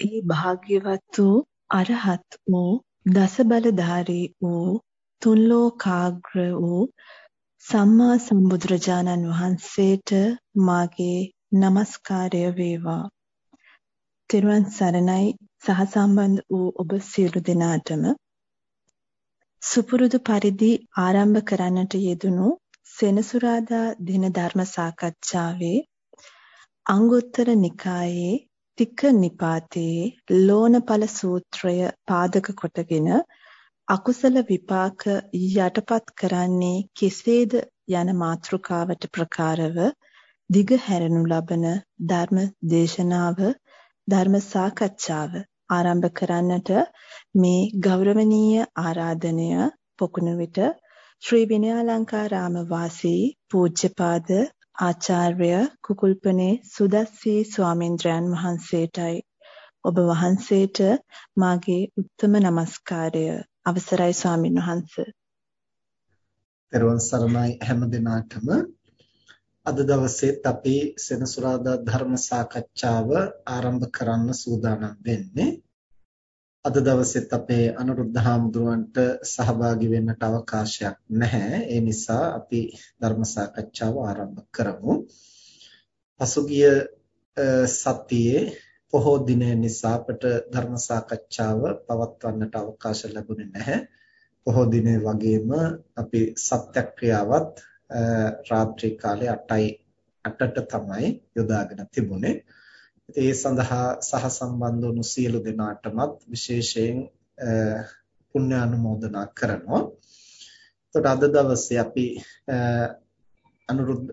ඒ භාග්‍යවත් වූ අරහත් වූ දස බලධාරී වූ තුන් ලෝකාග්‍ර වූ සම්මා සම්බුදුරජාණන් වහන්සේට මාගේ নমස්කාරය වේවා. තෙරුවන් සරණයි සහසම්බන්ධ වූ ඔබ සියලු දෙනාටම සුපුරුදු පරිදි ආරම්භ කරන්නට යෙදුණු සෙනසුරාදා දින ධර්ම සාකච්ඡාවේ අංගුත්තර නිකායේ තික නිපාතයේ ලෝණපල සූත්‍රය පාදක කොටගෙන අකුසල විපාක යටපත් කරන්නේ කෙසේද යන මාතෘකාවට ප්‍රකාරව දිග හැරෙනු ලබන ධර්ම දේශනාව ධර්ම සාකච්ඡාව ආරම්භ කරන්නට මේ ගෞරවනීය ආරාධනය පොකුණු විට ශ්‍රී විනයාලංකාරාම වාසී පූජ්‍යපාද ආචාර්ය කුකුල්පනේ සුදස්සී ස්වාමීන්ද්‍රයන් වහන්සේටයි ඔබ වහන්සේට මාගේ උත්තම নমස්කාරය අවසරයි ස්වාමින් වහන්ස. ත්වන් සරණයි හැම දිනාටම අද දවසේත් අපි සෙනසුරාදා ධර්ම සාකච්ඡාව ආරම්භ කරන්න සූදානම් වෙන්නේ. අද දවසෙත් අපේ අනුරුද්ධ හාමුදුරුවන්ට සහභාගී වෙන්නට අවකාශයක් නැහැ. ඒ නිසා අපි ධර්ම සාකච්ඡාව ආරම්භ කරමු. පසුගිය සතියේ පොහෝ දිනය නිසා අපට ධර්ම සාකච්ඡාව පවත්වන්නට අවකාශ ලැබුණේ නැහැ. පොහෝ දිනේ වගේම අපි සත්‍යක්‍රියාවත් රාත්‍රී කාලේ 8යි 8ට තමයි යොදාගෙන තිබුණේ. ඒ සඳහා සහසම්බන්ධ වුණු සියලු දෙනාටමත් විශේෂයෙන් පුණ්‍ය අනුමෝදනා කරනවා. එතකොට අද දවසේ අපි අනුරුද්ධ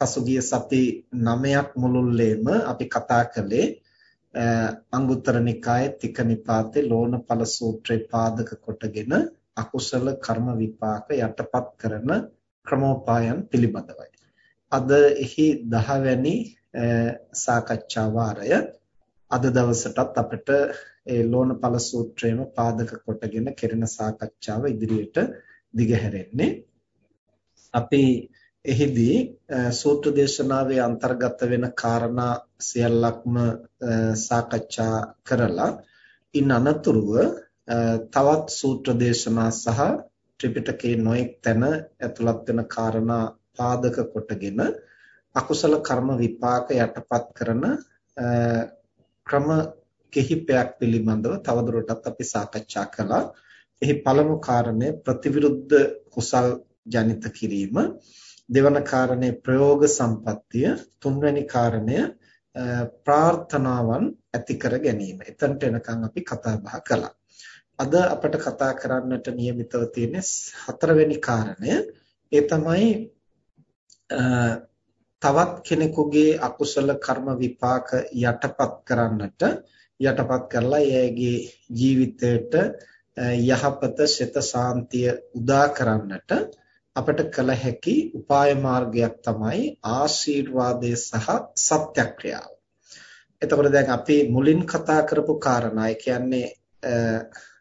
පසුගිය සති 9ක් මුළුල්ලේම අපි කතා කළේ අංගුත්තර නිකායේ තික නිපාතේ ලෝණපල සූත්‍රේ පාදක කොටගෙන අකුසල කර්ම විපාක යටපත් කරන ක්‍රමෝපායන් පිළිබඳවයි. අද එහි 10 වැනි සාකච්ඡා වාරය. අද දවසටත් අපිට ඒ ලෝණපල සූත්‍රයේම පාදක කොටගෙන කෙරෙන සාකච්ඡාව ඉදිරියට දිගහැරෙන්නේ. අපි එහිදී සූත්‍ර දේශනාවේ අන්තර්ගත වෙන කාරණා සියල්ලක්ම සාකච්ඡා කරලා ඉන් අනතුරුව තවත් සූත්‍ර දේශනා සහ ත්‍රිපිටකයේ නොඑක් තැන ඇතුළත් වෙන කාරණා පාදක කොටගෙන අකුසල කර්ම විපාක යටපත් කරන ක්‍රම කිහිපයක් පිළිබඳව තවදුරටත් අපි සාකච්ඡා කළා. එහි පළමු කාරණය ප්‍රතිවිරුද්ධ කුසල් ජනිත කිරීම, දෙවන කාරණය ප්‍රයෝග සම්පත්තිය, තුන්වැනි කාරණය ප්‍රාර්ථනාවන් ඇති කර ගැනීම. එතනට එනකන් අපි කතා බහ කළා. අද අපිට කතා කරන්නට නියමිතව තියෙන්නේ හතරවෙනි කාරණය. ඒ තමයි තවත් කෙනෙකුගේ අකුසල කර්ම විපාක යටපත් කරන්නට යටපත් කරලා එයාගේ ජීවිතයට යහපත ශත සාන්තිය උදා කරන්නට අපට කළ හැකි උපාය මාර්ගයක් තමයි ආශීර්වාදය සහ සත්‍යක්‍රියාව. එතකොට දැන් අපි මුලින් කතා කරපු කාරණා ඒ කියන්නේ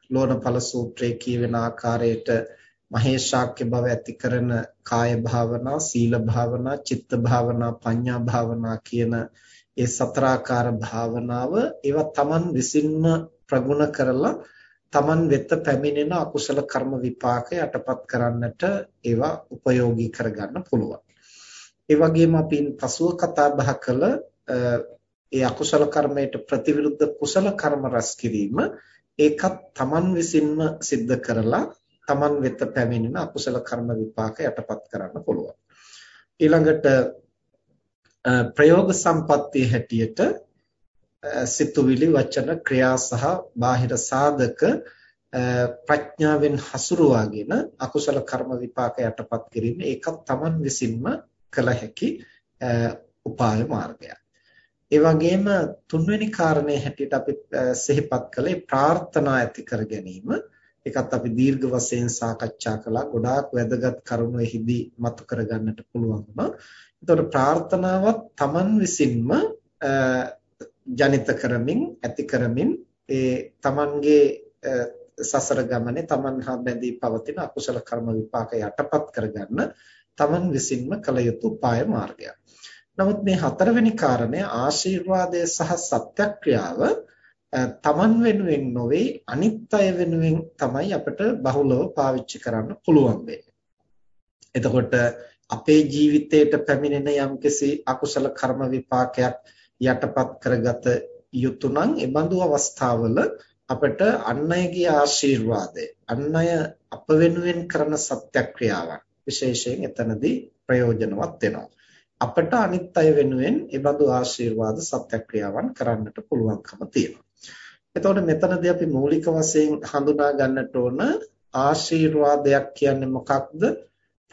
ලෝණපල සූත්‍රයේ කියවෙන ආකාරයට මහේශාක්‍ය බව ඇති කරන කාය භාවනා, සීල භාවනා, චිත්ත භාවනා, පඤ්ඤා භාවනා කියන ඒ සතරාකාර භාවනාව ඒවා Taman විසින්ම ප්‍රගුණ කරලා Taman වෙත පැමිණෙන අකුසල කර්ම විපාක යටපත් කරන්නට ඒවා ප්‍රයෝගී කරගන්න පුළුවන්. ඒ වගේම අපි පසුව කතා බහ කළ ඒ අකුසල කර්මයට ප්‍රතිවිරුද්ධ කුසල කර්ම රැස් කිරීම ඒකත් Taman විසින්ම සිද්ධ කරලා Taman වෙත පැමිණෙන අකුසල කර්ම විපාක යටපත් කරන්න පුළුවන්. ඊළඟට ප්‍රයෝග සම්පත්තිය හැටියට සිතුවිලි වචන ක්‍රියා සහ බාහිර සාධක ප්‍රඥාවෙන් හසුරුවාගෙන අකුසල කර්ම විපාක යටපත් කිරීම ඒකත් Taman විසින්ම කළ හැකි උපාය මාර්ගයක්. ඒ වගේම තුන්වෙනි කාරණේ හැටියට අපි සිහිපත් කළේ ප්‍රාර්ථනා ඇති කර ගැනීම. ඒකත් අපි දීර්ඝ වශයෙන් සාකච්ඡා කළා. ගොඩාක් වැදගත් කරුණු එහිදී මතු කරගන්නට පුළුවන් වුණා. එතකොට ප්‍රාර්ථනාවත් Taman විසින්ම ජනිත කරමින් ඇති කරමින් ඒ Tamanගේ සසර ගමනේ Taman හා බැඳී පවතින අකුසල කර්ම විපාක යටපත් කරගන්න Taman විසින්ම කළ යුතු උපාය මාර්ගයක්. නමුත් මේ හතරවෙනි කාරණය ආශිර්වාදය සහ සත්‍යක්‍රියාව තමන් වෙනුවෙන් නොවේ අනිත් අය වෙනුවෙන් තමයි අපිට බහුලව පාවිච්චි කරන්න පුළුවන් වෙන්නේ. එතකොට අපේ ජීවිතයට පැමිණෙන යම්කිසි අකුසල කර්ම විපාකයක් යටපත් කරගත යුතු නම් ඒ බඳු අවස්ථාවල අපට අන් අයගේ ආශිර්වාදය අන් අය අප වෙනුවෙන් කරන සත්‍යක්‍රියාවන් විශේෂයෙන් එතනදී ප්‍රයෝජනවත් වෙනවා. අපට අනිත් අය වෙනුවෙන් ඒ බඳු ආශිර්වාද සත්‍යක්‍රියාවන් කරන්නට පුළුවන්කම තියෙනවා. එතකොට මෙතනදී අපි මූලික වශයෙන් හඳුනා ගන්නට ඕන ආශිර්වාදයක් කියන්නේ මොකක්ද?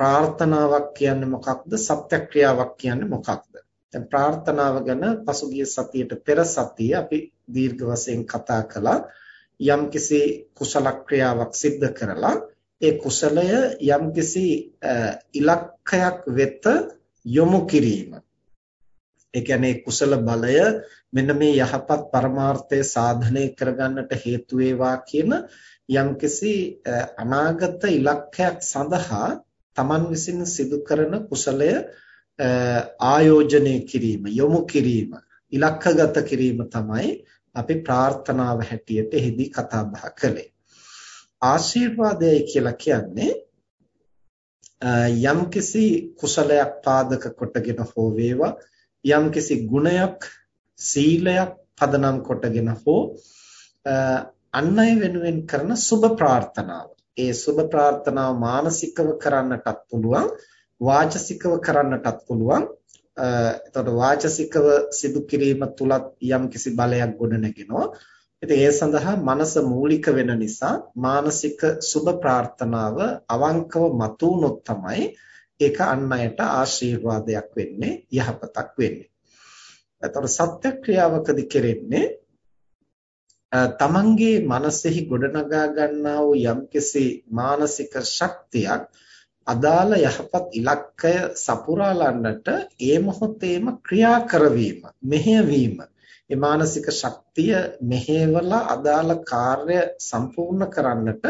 ප්‍රාර්ථනාවක් කියන්නේ මොකක්ද? සත්‍යක්‍රියාවක් කියන්නේ මොකක්ද? දැන් ප්‍රාර්ථනාව ගැන පසුගිය සතියේට පෙර සතියේ අපි දීර්ඝ වශයෙන් කතා කළා. යම්කිසි කුසල ක්‍රියාවක් සිද්ධ කරලා ඒ කුසලය යම්කිසි ඉලක්කයක් වෙත යොමු කිරීම. ඒ කියන්නේ කුසල බලය මෙන්න මේ යහපත් පරමාර්ථය සාධනය කරගන්නට හේතු වේවා කියන යම්කිසි අනාගත ඉලක්කයක් සඳහා Taman විසින් සිදු කරන කුසලය ආයෝජනය කිරීම යොමු කිරීම ඉලක්කගත කිරීම තමයි අපි ප්‍රාර්ථනාව හැටියට එහිදී කතා බහ කළේ. ආශිර්වාදයයි කියලා කියන්නේ යම්කිසි කුසලයක් පාදක කොටගෙන හෝ වේවා යම්කිසි ගුණයක් සීලයක් පදනම් කොටගෙන හෝ අන් අය වෙනුවෙන් කරන සුබ ප්‍රාර්ථනාව. ඒ සුබ ප්‍රාර්ථනාව මානසිකව කරන්නටත් පුළුවන් වාචසිකව කරන්නටත් පුළුවන්. එතකොට වාචසිකව සිදු කිරීම තුලත් යම්කිසි බලයක් ගොඩනගෙනවා. ඉතින් ඒ සඳහා මනස මූලික වෙන නිසා මානසික සුබ ප්‍රාර්ථනාව අවංකව මතුනොත් තමයි ඒක අන් අයට ආශිර්වාදයක් වෙන්නේ යහපතක් වෙන්නේ. එතකොට සත්‍ය ක්‍රියාවකදී කෙරෙන්නේ තමන්ගේ මනසෙහි ගොඩනගා ගන්නා වූ යම්කිසි මානසික ශක්තියක් අදාළ යහපත් ඉලක්කය සපුරාලන්නට ඒ මොහොතේම ක්‍රියා කරවීම මෙහෙයවීම ඒ මානසික ශක්තිය මෙහෙवला අදාළ කාර්ය සම්පූර්ණ කරන්නට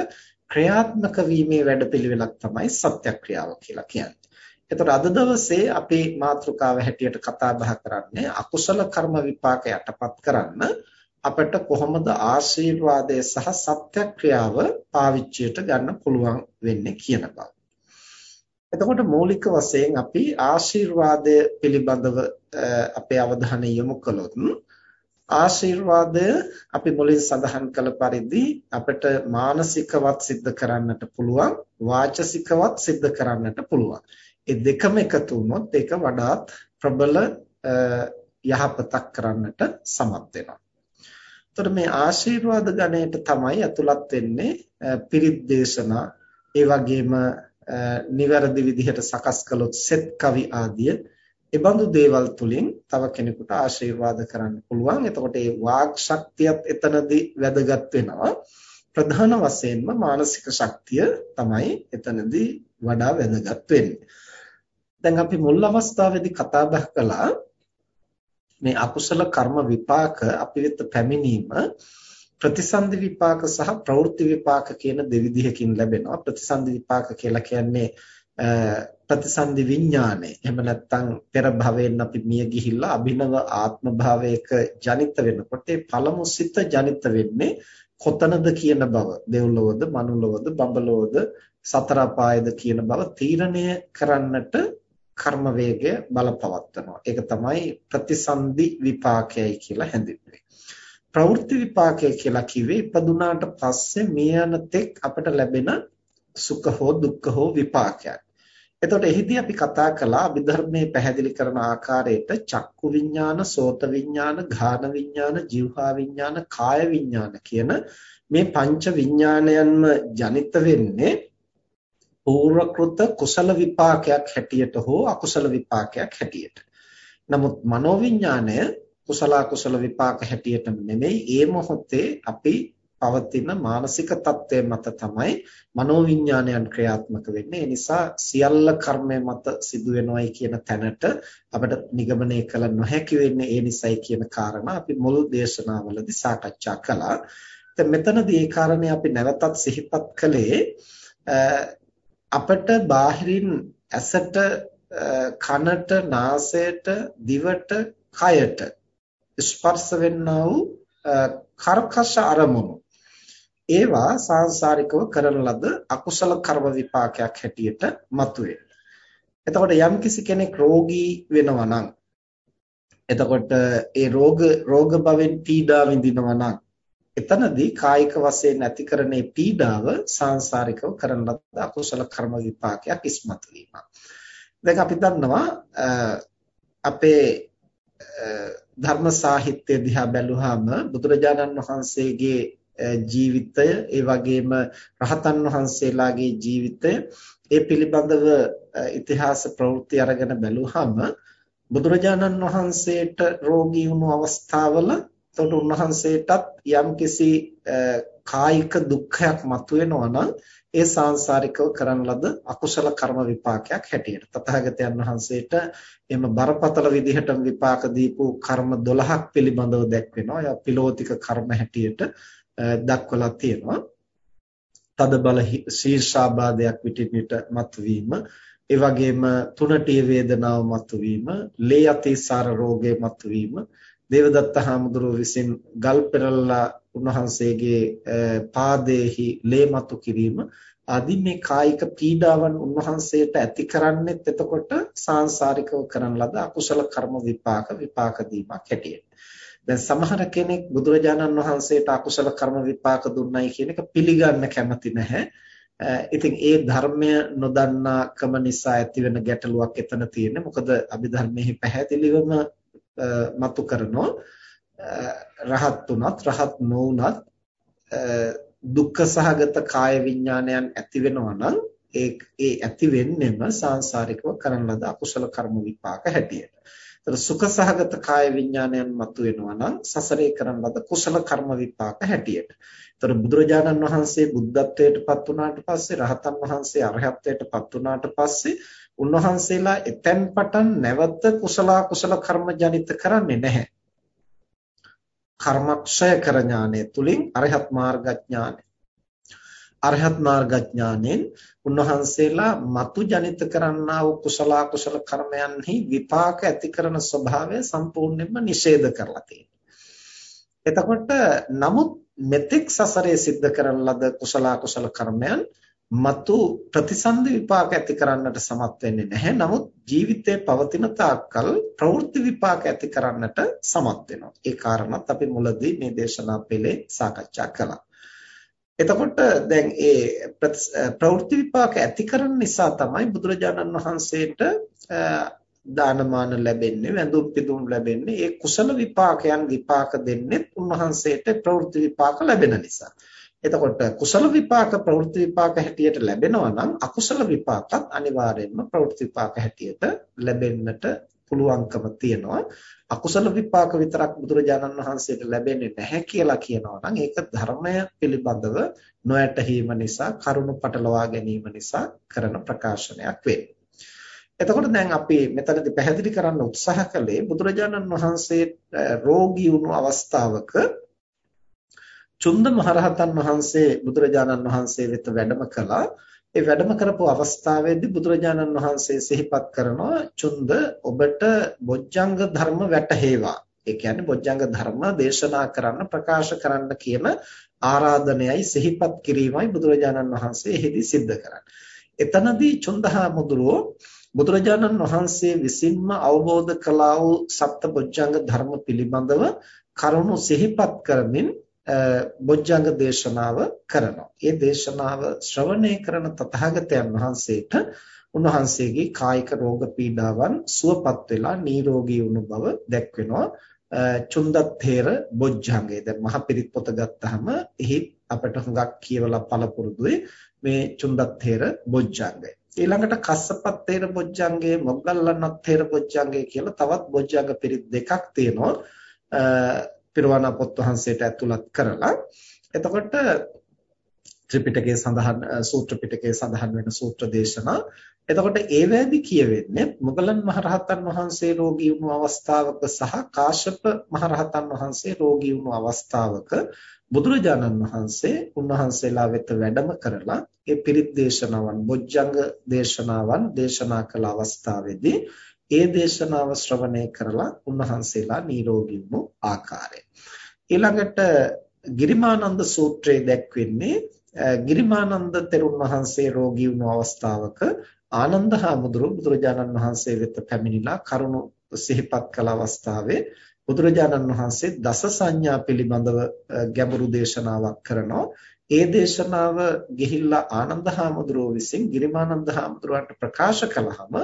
ක්‍රියාත්මක වීමේ වැඩපිළිවෙලක් තමයි සත්‍යක්‍රියාව කියලා කියන්නේ. එතකොට අද දවසේ අපේ මාතෘකාව හැටියට කතා බහ කරන්නේ අකුසල කර්ම විපාක යටපත් කරන්න අපිට කොහොමද ආශීර්වාදය සහ සත්‍යක්‍රියාව පාවිච්චියට ගන්න පුළුවන් වෙන්නේ කියන බව. එතකොට මූලික වශයෙන් අපි ආශීර්වාදය පිළිබඳව අපේ අවධානය යොමු කළොත් ආශිර්වාදය අපි මුලින් සඳහන් කළ පරිදි අපිට මානසිකවත් සිද්ධ කරන්නට පුළුවන් වාචසිකවත් සිද්ධ කරන්නට පුළුවන්. ඒ දෙකම එකතු වුණොත් ඒක වඩාත් ප්‍රබල යහපතක් කරන්නට සමත් වෙනවා. එතකොට මේ ආශිර්වාද ගණයට තමයි අතුලත් වෙන්නේ පිරිත් දේශනා ඒ වගේම නිවැරදි විදිහට සකස් කළොත් සෙත් කවි ආදිය ඒ බඳු දේවල් තුලින් තව කෙනෙකුට ආශිර්වාද කරන්න පුළුවන්. එතකොට ඒ වාග් ශක්තියත් එතනදී වැදගත් වෙනවා. ප්‍රධාන වශයෙන්ම මානසික ශක්තිය තමයි එතනදී වඩා වැදගත් වෙන්නේ. දැන් අපි මුල් අවස්ථාවේදී කතා බහ කළා මේ අකුසල කර්ම විපාක අපි වෙත පැමිණීම ප්‍රතිසන්දි විපාක සහ ප්‍රවෘත්ති විපාක කියන දෙවිධයකින් ලැබෙනවා ප්‍රතිසන්දි විපාක කියලා කියන්නේ ප්‍රතිසන්දි විඥානය. එහෙම නැත්නම් පෙර භවයෙන් අපි මිය ගිහිල්ලා අභිනව ආත්ම භාවයක ජනිත වෙනකොට ඒ පළමු සිත ජනිත වෙන්නේ කොතනද කියන බව. දෙව්ලොවද, මනුලොවද, බඹලොවද, සතර අපායද කියන බව තීරණය කරන්නට කර්ම වේගය බලපවත්වනවා. ඒක තමයි ප්‍රතිසන්දි විපාකයයි කියලා හැඳින්වෙන්නේ. ප්‍රවෘත්ති විපාකය කියලා කිව්වේ ඉපදුනාට පස්සේ මිය යන තෙක් අපට ලැබෙන සුඛ හෝ දුක්ඛ හෝ විපාකයක්. එතකොට එහිදී අපි කතා කළා අභිධර්මයේ පැහැදිලි කරන ආකාරයට චක්කු විඤ්ඤාණ, සෝත විඤ්ඤාණ, ඝාන විඤ්ඤාණ, જીවහා විඤ්ඤාණ, කාය විඤ්ඤාණ කියන මේ පංච විඤ්ඤාණයන්ම ජනිත වෙන්නේ පූර්වකృత කුසල විපාකයක් හැටියට හෝ අකුසල විපාකයක් හැටියට. නමුත් මනෝවිඤ්ඤාණය කුසල අකුසල විපාක හැටියට නෙමෙයි ඒ මොහොතේ අපි පවතින මානසික தත්ත්වය මත තමයි මනෝවිඤ්ඤාණයන් ක්‍රියාත්මක වෙන්නේ. ඒ නිසා සියල්ල කර්මය මත සිදු වෙනවයි කියන තැනට අපිට නිගමනය කළ නොහැකි වෙන්නේ ඒ නිසයි කියන කාරණා අපි මුල් දේශනාවලදී සාකච්ඡා කළා. දැන් මෙතනදී ඒ කාරණේ අපි නැවතත් සිහිපත් කළේ අපිට බාහිරින් ඇසට කනට නාසයට දිවට කයට ස්පර්ශ වෙන්නා වූ කර්කශ අරමුණු ඒවා සාංශාරිකව කරන ලද අකුසල කර්ම විපාකයක් හැටියට මතුවේ. එතකොට යම්කිසි කෙනෙක් රෝගී වෙනවා නම් එතකොට ඒ රෝග රෝග භවෙන් පීඩා විඳිනවා නම් එතනදී කායික වශයෙන් ඇති කරන පීඩාව සාංශාරිකව කරන ලද අකුසල කර්ම විපාකයක් ඉස්මතු වීම. දැන් අපි දන්නවා අපේ ධර්ම සාහිත්‍ය දිහා බැලුවාම බුදුරජාණන් වහන්සේගේ ජීවිතය ඒ වගේම රහතන් වහන්සේලාගේ ජීවිතය ඒ පිළිබඳව ඉතිහාස ප්‍රවෘත්ති අරගෙන බැලුවාම බුදුරජාණන් වහන්සේට රෝගී වුණු අවස්ථාවල එතකොට උන්වහන්සේටත් යම්කිසි කායික දුක්ඛයක් මතුවෙනවා නම් ඒ සාංශාරිකව කරන ලද අකුසල කර්ම විපාකයක් හැටියට තථාගතයන් වහන්සේට එම බරපතල විදිහට විපාක දීපු කර්ම 12ක් පිළිබඳව දැක්වෙනවා. ඒ පිලෝතික කර්ම හැටියට දක්වලා තියෙනවා. තද බල ශීර්ෂාබාධයක් විටින් විට මතුවීම, ඒ වගේම තුනටිය වේදනාව මතුවීම, ලේ අතිසාර රෝගය මතුවීම, දේවදත්ත හාමුදුරුව විසින් ගල් පෙරළලා උන්වහන්සේගේ පාදයේහි ලේ මතු කිරීම ආදී මේ කායික පීඩාවන් උන්වහන්සේට ඇති කරන්නේත් එතකොට සාංශාරිකව කරන ලද අකුසල කර්ම විපාක විපාක දීමක් හැටියට. දැන් සමහර කෙනෙක් බුදුරජාණන් වහන්සේට අකුසල කර්ම විපාක දුන්නයි කියන එක පිළිගන්න කැමති නැහැ. ඉතින් ඒ ධර්මය නොදන්නා කම නිසා ඇතිවෙන ගැටලුවක් එතන තියෙන්නේ. මොකද අභිධර්මයේ පැහැදිලිවම මතු කරනෝ රහත් උනත් රහත් නොඋනත් දුක්ඛ සහගත කාය විඥානයන් ඇති වෙනවා නම් ඒ ඒ ඇති වෙන්නෙම සාංශාරිකව කරන ලද අකුසල කර්ම විපාක හැටියට. ඒතර සුඛ සහගත කාය විඥානයන් මතුවෙනවා නම් සසරේ කරන ලද කුසල කර්ම විපාක හැටියට. ඒතර බුදුරජාණන් වහන්සේ බුද්ධත්වයට පත් වුණාට පස්සේ රහතන් වහන්සේ අරහත්ත්වයට පත් වුණාට පස්සේ උන්වහන්සේලා එතෙන් පටන් නැවත කුසල කුසල කර්ම ජනිත කරන්නේ නැහැ. කර්මක්ෂය කර ඥානය තුලින් අරහත් මාර්ගඥානය අරහත් මාර්ගඥානෙන් උන්වහන්සේලා మතු ජනිත කරන්නා වූ කුසල කුසල කර්මයන්හි විපාක ඇති කරන ස්වභාවය සම්පූර්ණයෙන්ම නිෂේධ කරලා තියෙනවා. එතකොට නමුත් මෙතෙක් සසරේ සිද්ධ කරන ලද කුසල කුසල කර්මයන් මතු ප්‍රතිසන්ද විපාක ඇති කරන්නට සමත් වෙන්නේ නැහැ. නමුත් ජීවිතේ පවතින තාක්කල් ප්‍රවෘත්ති විපාක ඇති කරන්නට සමත් වෙනවා. ඒ කාරණාත් අපි මුලදී මේ දේශනා පෙළේ සාකච්ඡා කළා. එතකොට දැන් ඒ ප්‍රවෘත්ති විපාක ඇති කරන නිසා තමයි බුදුරජාණන් වහන්සේට දානමාන ලැබෙන්නේ වැඳුම් පිදුම් ලැබෙන්නේ ඒ කුසල විපාකයන් විපාක දෙන්නේ උන්වහන්සේට ප්‍රවෘත්ති විපාක ලැබෙන නිසා. එතකොට කුසල විපාක ප්‍රවෘත්ති විපාක හැටියට ලැබෙනවා නම් අකුසල විපාකත් අනිවාර්යයෙන්ම ප්‍රවෘත්ති විපාක හැටියට ලැබෙන්නට පුළුවන්කම තියෙනවා අකුසල විපාක විතරක් බුදුරජාණන් වහන්සේට ලැබෙන්නේ නැහැ කියලා කියනවා නම් ඒක ධර්මය පිළිබඳව නොයැටහීම නිසා කරුණ පටලවා ගැනීම නිසා කරන ප්‍රකාශනයක් වෙන්නේ. එතකොට දැන් අපි මෙතනදී පැහැදිලි කරන්න උත්සාහ කළේ බුදුරජාණන් වහන්සේ රෝගී වුණු අවස්ථාවක චුන්ද මහරහතන් වහන්සේ බුදුරජාණන් වහන්සේ වෙත වැඩම කළා. ඒ වැඩම කරපු අවස්ථාවේදී බුදුරජාණන් වහන්සේ සිහිපත් කරනවා චුන්ද ඔබට බොජ්ජංග ධර්ම වැටහෙවා. ඒ කියන්නේ බොජ්ජංග ධර්ම දේශනා කරන්න ප්‍රකාශ කරන්න කියන ආරාධනයයි සිහිපත් කිරීමයි බුදුරජාණන් වහන්සේ එහිදී සිද්ධ කරන්නේ. එතනදී චුන්දහා මුදුරෝ බුදුරජාණන් වහන්සේ විසින්ම අවබෝධ කළා වූ සප්තබොජ්ජංග ධර්ම පිළිබඳව කරුණු සිහිපත් කරමින් බොජ්ජංග දේශනාව කරනවා. ඒ දේශනාව ශ්‍රවණය කරන තථාගතයන් වහන්සේට උන්වහන්සේගේ කායික රෝග පීඩාවන් සුවපත් වෙලා නිරෝගී වුණු බව දැක්වෙනවා. චුන්දත්තේර බොජ්ජංගය. දැන් මහ පිරිත් පොත ගත්තාම එහි අපට හුඟක් කියවලා පළපුරුදුයි මේ චුන්දත්තේර බොජ්ජංගය. ඊළඟට කස්සපත්තේර බොජ්ජංගය, මොග්ගල්ලනත්තේර බොජ්ජංගය කියලා තවත් බොජ්ජංග පිරිත් දෙකක් තියෙනවා. පිරවණ පොත් වහන්සේට ඇතුළත් කරලා එතකොට ත්‍රිපිටකයේ සඳහන් සූත්‍ර පිටකයේ සඳහන් වෙන සූත්‍ර දේශනා. එතකොට ඒවැදී කියවෙන්නේ මුගලන් මහරහතන් වහන්සේ රෝගී වුණු අවස්ථාවක සහ කාශ්‍යප මහරහතන් වහන්සේ රෝගී වුණු අවස්ථාවක බුදුරජාණන් වහන්සේ උන්වහන්සේලා වෙත වැඩම කරලා ඒ පිරිත් දේශනාවන් බොජ්ජංග දේශනාවන් දේශනා කළ අවස්ථාවේදී ඒ දේශනාව ශ්‍රවණය කරලා උන්වහන්සේලා නිරෝගී වුණු ආකාරය. ඊළඟට ගිරිමානන්ද සූත්‍රයේ දැක්වෙන්නේ ගිරිමානන්ද තෙරුන් වහන්සේ රෝගී වුණු අවස්ථාවක ආනන්ද හාමුදුරුව බුදුරජාණන් වහන්සේ වෙත පැමිණිලා කරුණු සිහිපත් කළ අවස්ථාවේ බුදුරජාණන් වහන්සේ දස සංඥා පිළිබඳව ගැඹුරු දේශනාවක් කරනවා. ඒ දේශනාව ගිහිල්ලා ආනන්ද හාමුදුරුව විසින් ගිරිමානන්ද හාමුදුරුවන්ට ප්‍රකාශ කළාම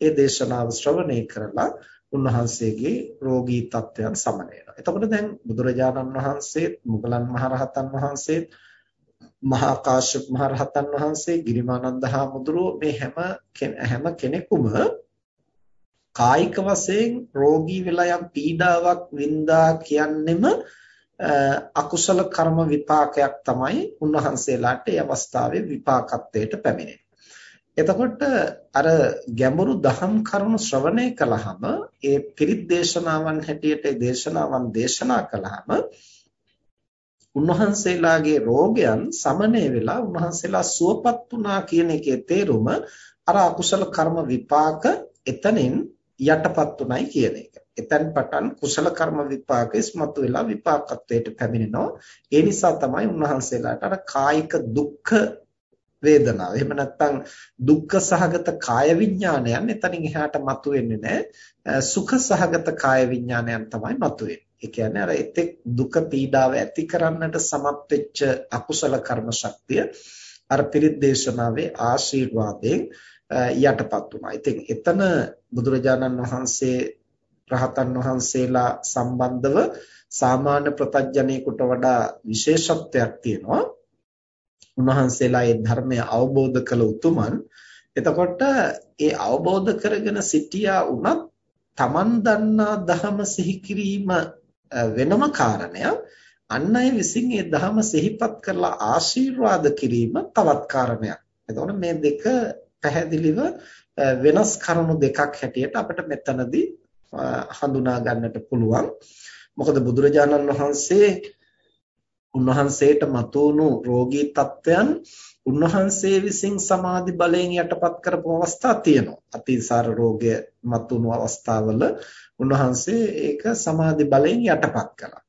ඒ දේශනාව ශ්‍රවණය කරලා උන්වහන්සේගේ රෝගී තත්ත්වයන් සමනය වෙනවා. එතකොට දැන් බුදුරජාණන් වහන්සේ මුගලන් මහරහතන් වහන්සේ මහා කාශ්‍යප මහරහතන් වහන්සේ ගිරිමානන්ද හාමුදුරුව මේ හැම හැම කෙනෙකුම කායික වශයෙන් රෝගී වෙලා යම් පීඩාවක් වින්දා කියන්නෙම අකුසල කර්ම විපාකයක් තමයි උන්වහන්සේලාට ඒ අවස්ථාවේ විපාකත්වයට පැමිණෙන්නේ. එතකොට අර ගැඹුරු දහම් කරුණු ශ්‍රවණය කළාම ඒ පිරිත් දේශනාවන් හැටියට ඒ දේශනාවන් දේශනා කළාම උන්වහන්සේලාගේ රෝගයන් සමනය වෙලා උන්වහන්සේලා සුවපත් වුණා කියන එකේ තේරුම අර අකුසල කර්ම විපාක එතනින් යටපත් උනායි කියන එක. එතෙන් පටන් කුසල කර්ම විපාක ඉස්මතු වෙලා විපාකත්වයට පැමිණෙනවා. ඒ නිසා තමයි උන්වහන්සේලාට අර කායික දුක්ඛ වේදනාව. එහෙම නැත්නම් දුක්ඛ සහගත කාය විඥානයන් එතනින් එහාට මතුවෙන්නේ නැහැ. සුඛ සහගත කාය විඥානයන් තමයි මතුවෙන්නේ. ඒ කියන්නේ අර එතෙක් දුක පීඩාව ඇති කරන්නට සමත් වෙච්ච අකුසල කර්ම ශක්තිය අර පිරිත් දේශනාවේ ආශිර්වාදයෙන් යටපත් වුණා. ඉතින් එතන බුදුරජාණන් වහන්සේ රහතන් වහන්සේලා සම්බන්ධව සාමාන්‍ය ප්‍රත්‍යඥයෙකුට වඩා විශේෂත්වයක් තියෙනවා. උන්වහන්සේලා ඒ ධර්මය අවබෝධ කළ උතුමන්. එතකොට ඒ අවබෝධ කරගෙන සිටියා වුණත් Taman දන්නා ධහම සිහි කිරීම වෙනම කාරණයක්. අන් අය විසින් ඒ ධහම සිහිපත් කරලා ආශිර්වාද කිරීම තවත් කාරණයක්. එතකොට මේ දෙක පැහැදිලිව වෙනස් කරුණු දෙකක් හැටියට අපිට මෙතනදී හඳුනා ගන්නට පුළුවන්. මොකද බුදුරජාණන් වහන්සේ උන්වහන්සේට මතුවුණු රෝගී තත්ත්වයන් උන්වහන්සේ විසින් සමාධි බලයෙන් යටපත් කරපු අවස්ථා තියෙනවා. අතිසාර රෝගය මතුවුණු අවස්ථාවල උන්වහන්සේ ඒක සමාධි බලයෙන් යටපත් කළා.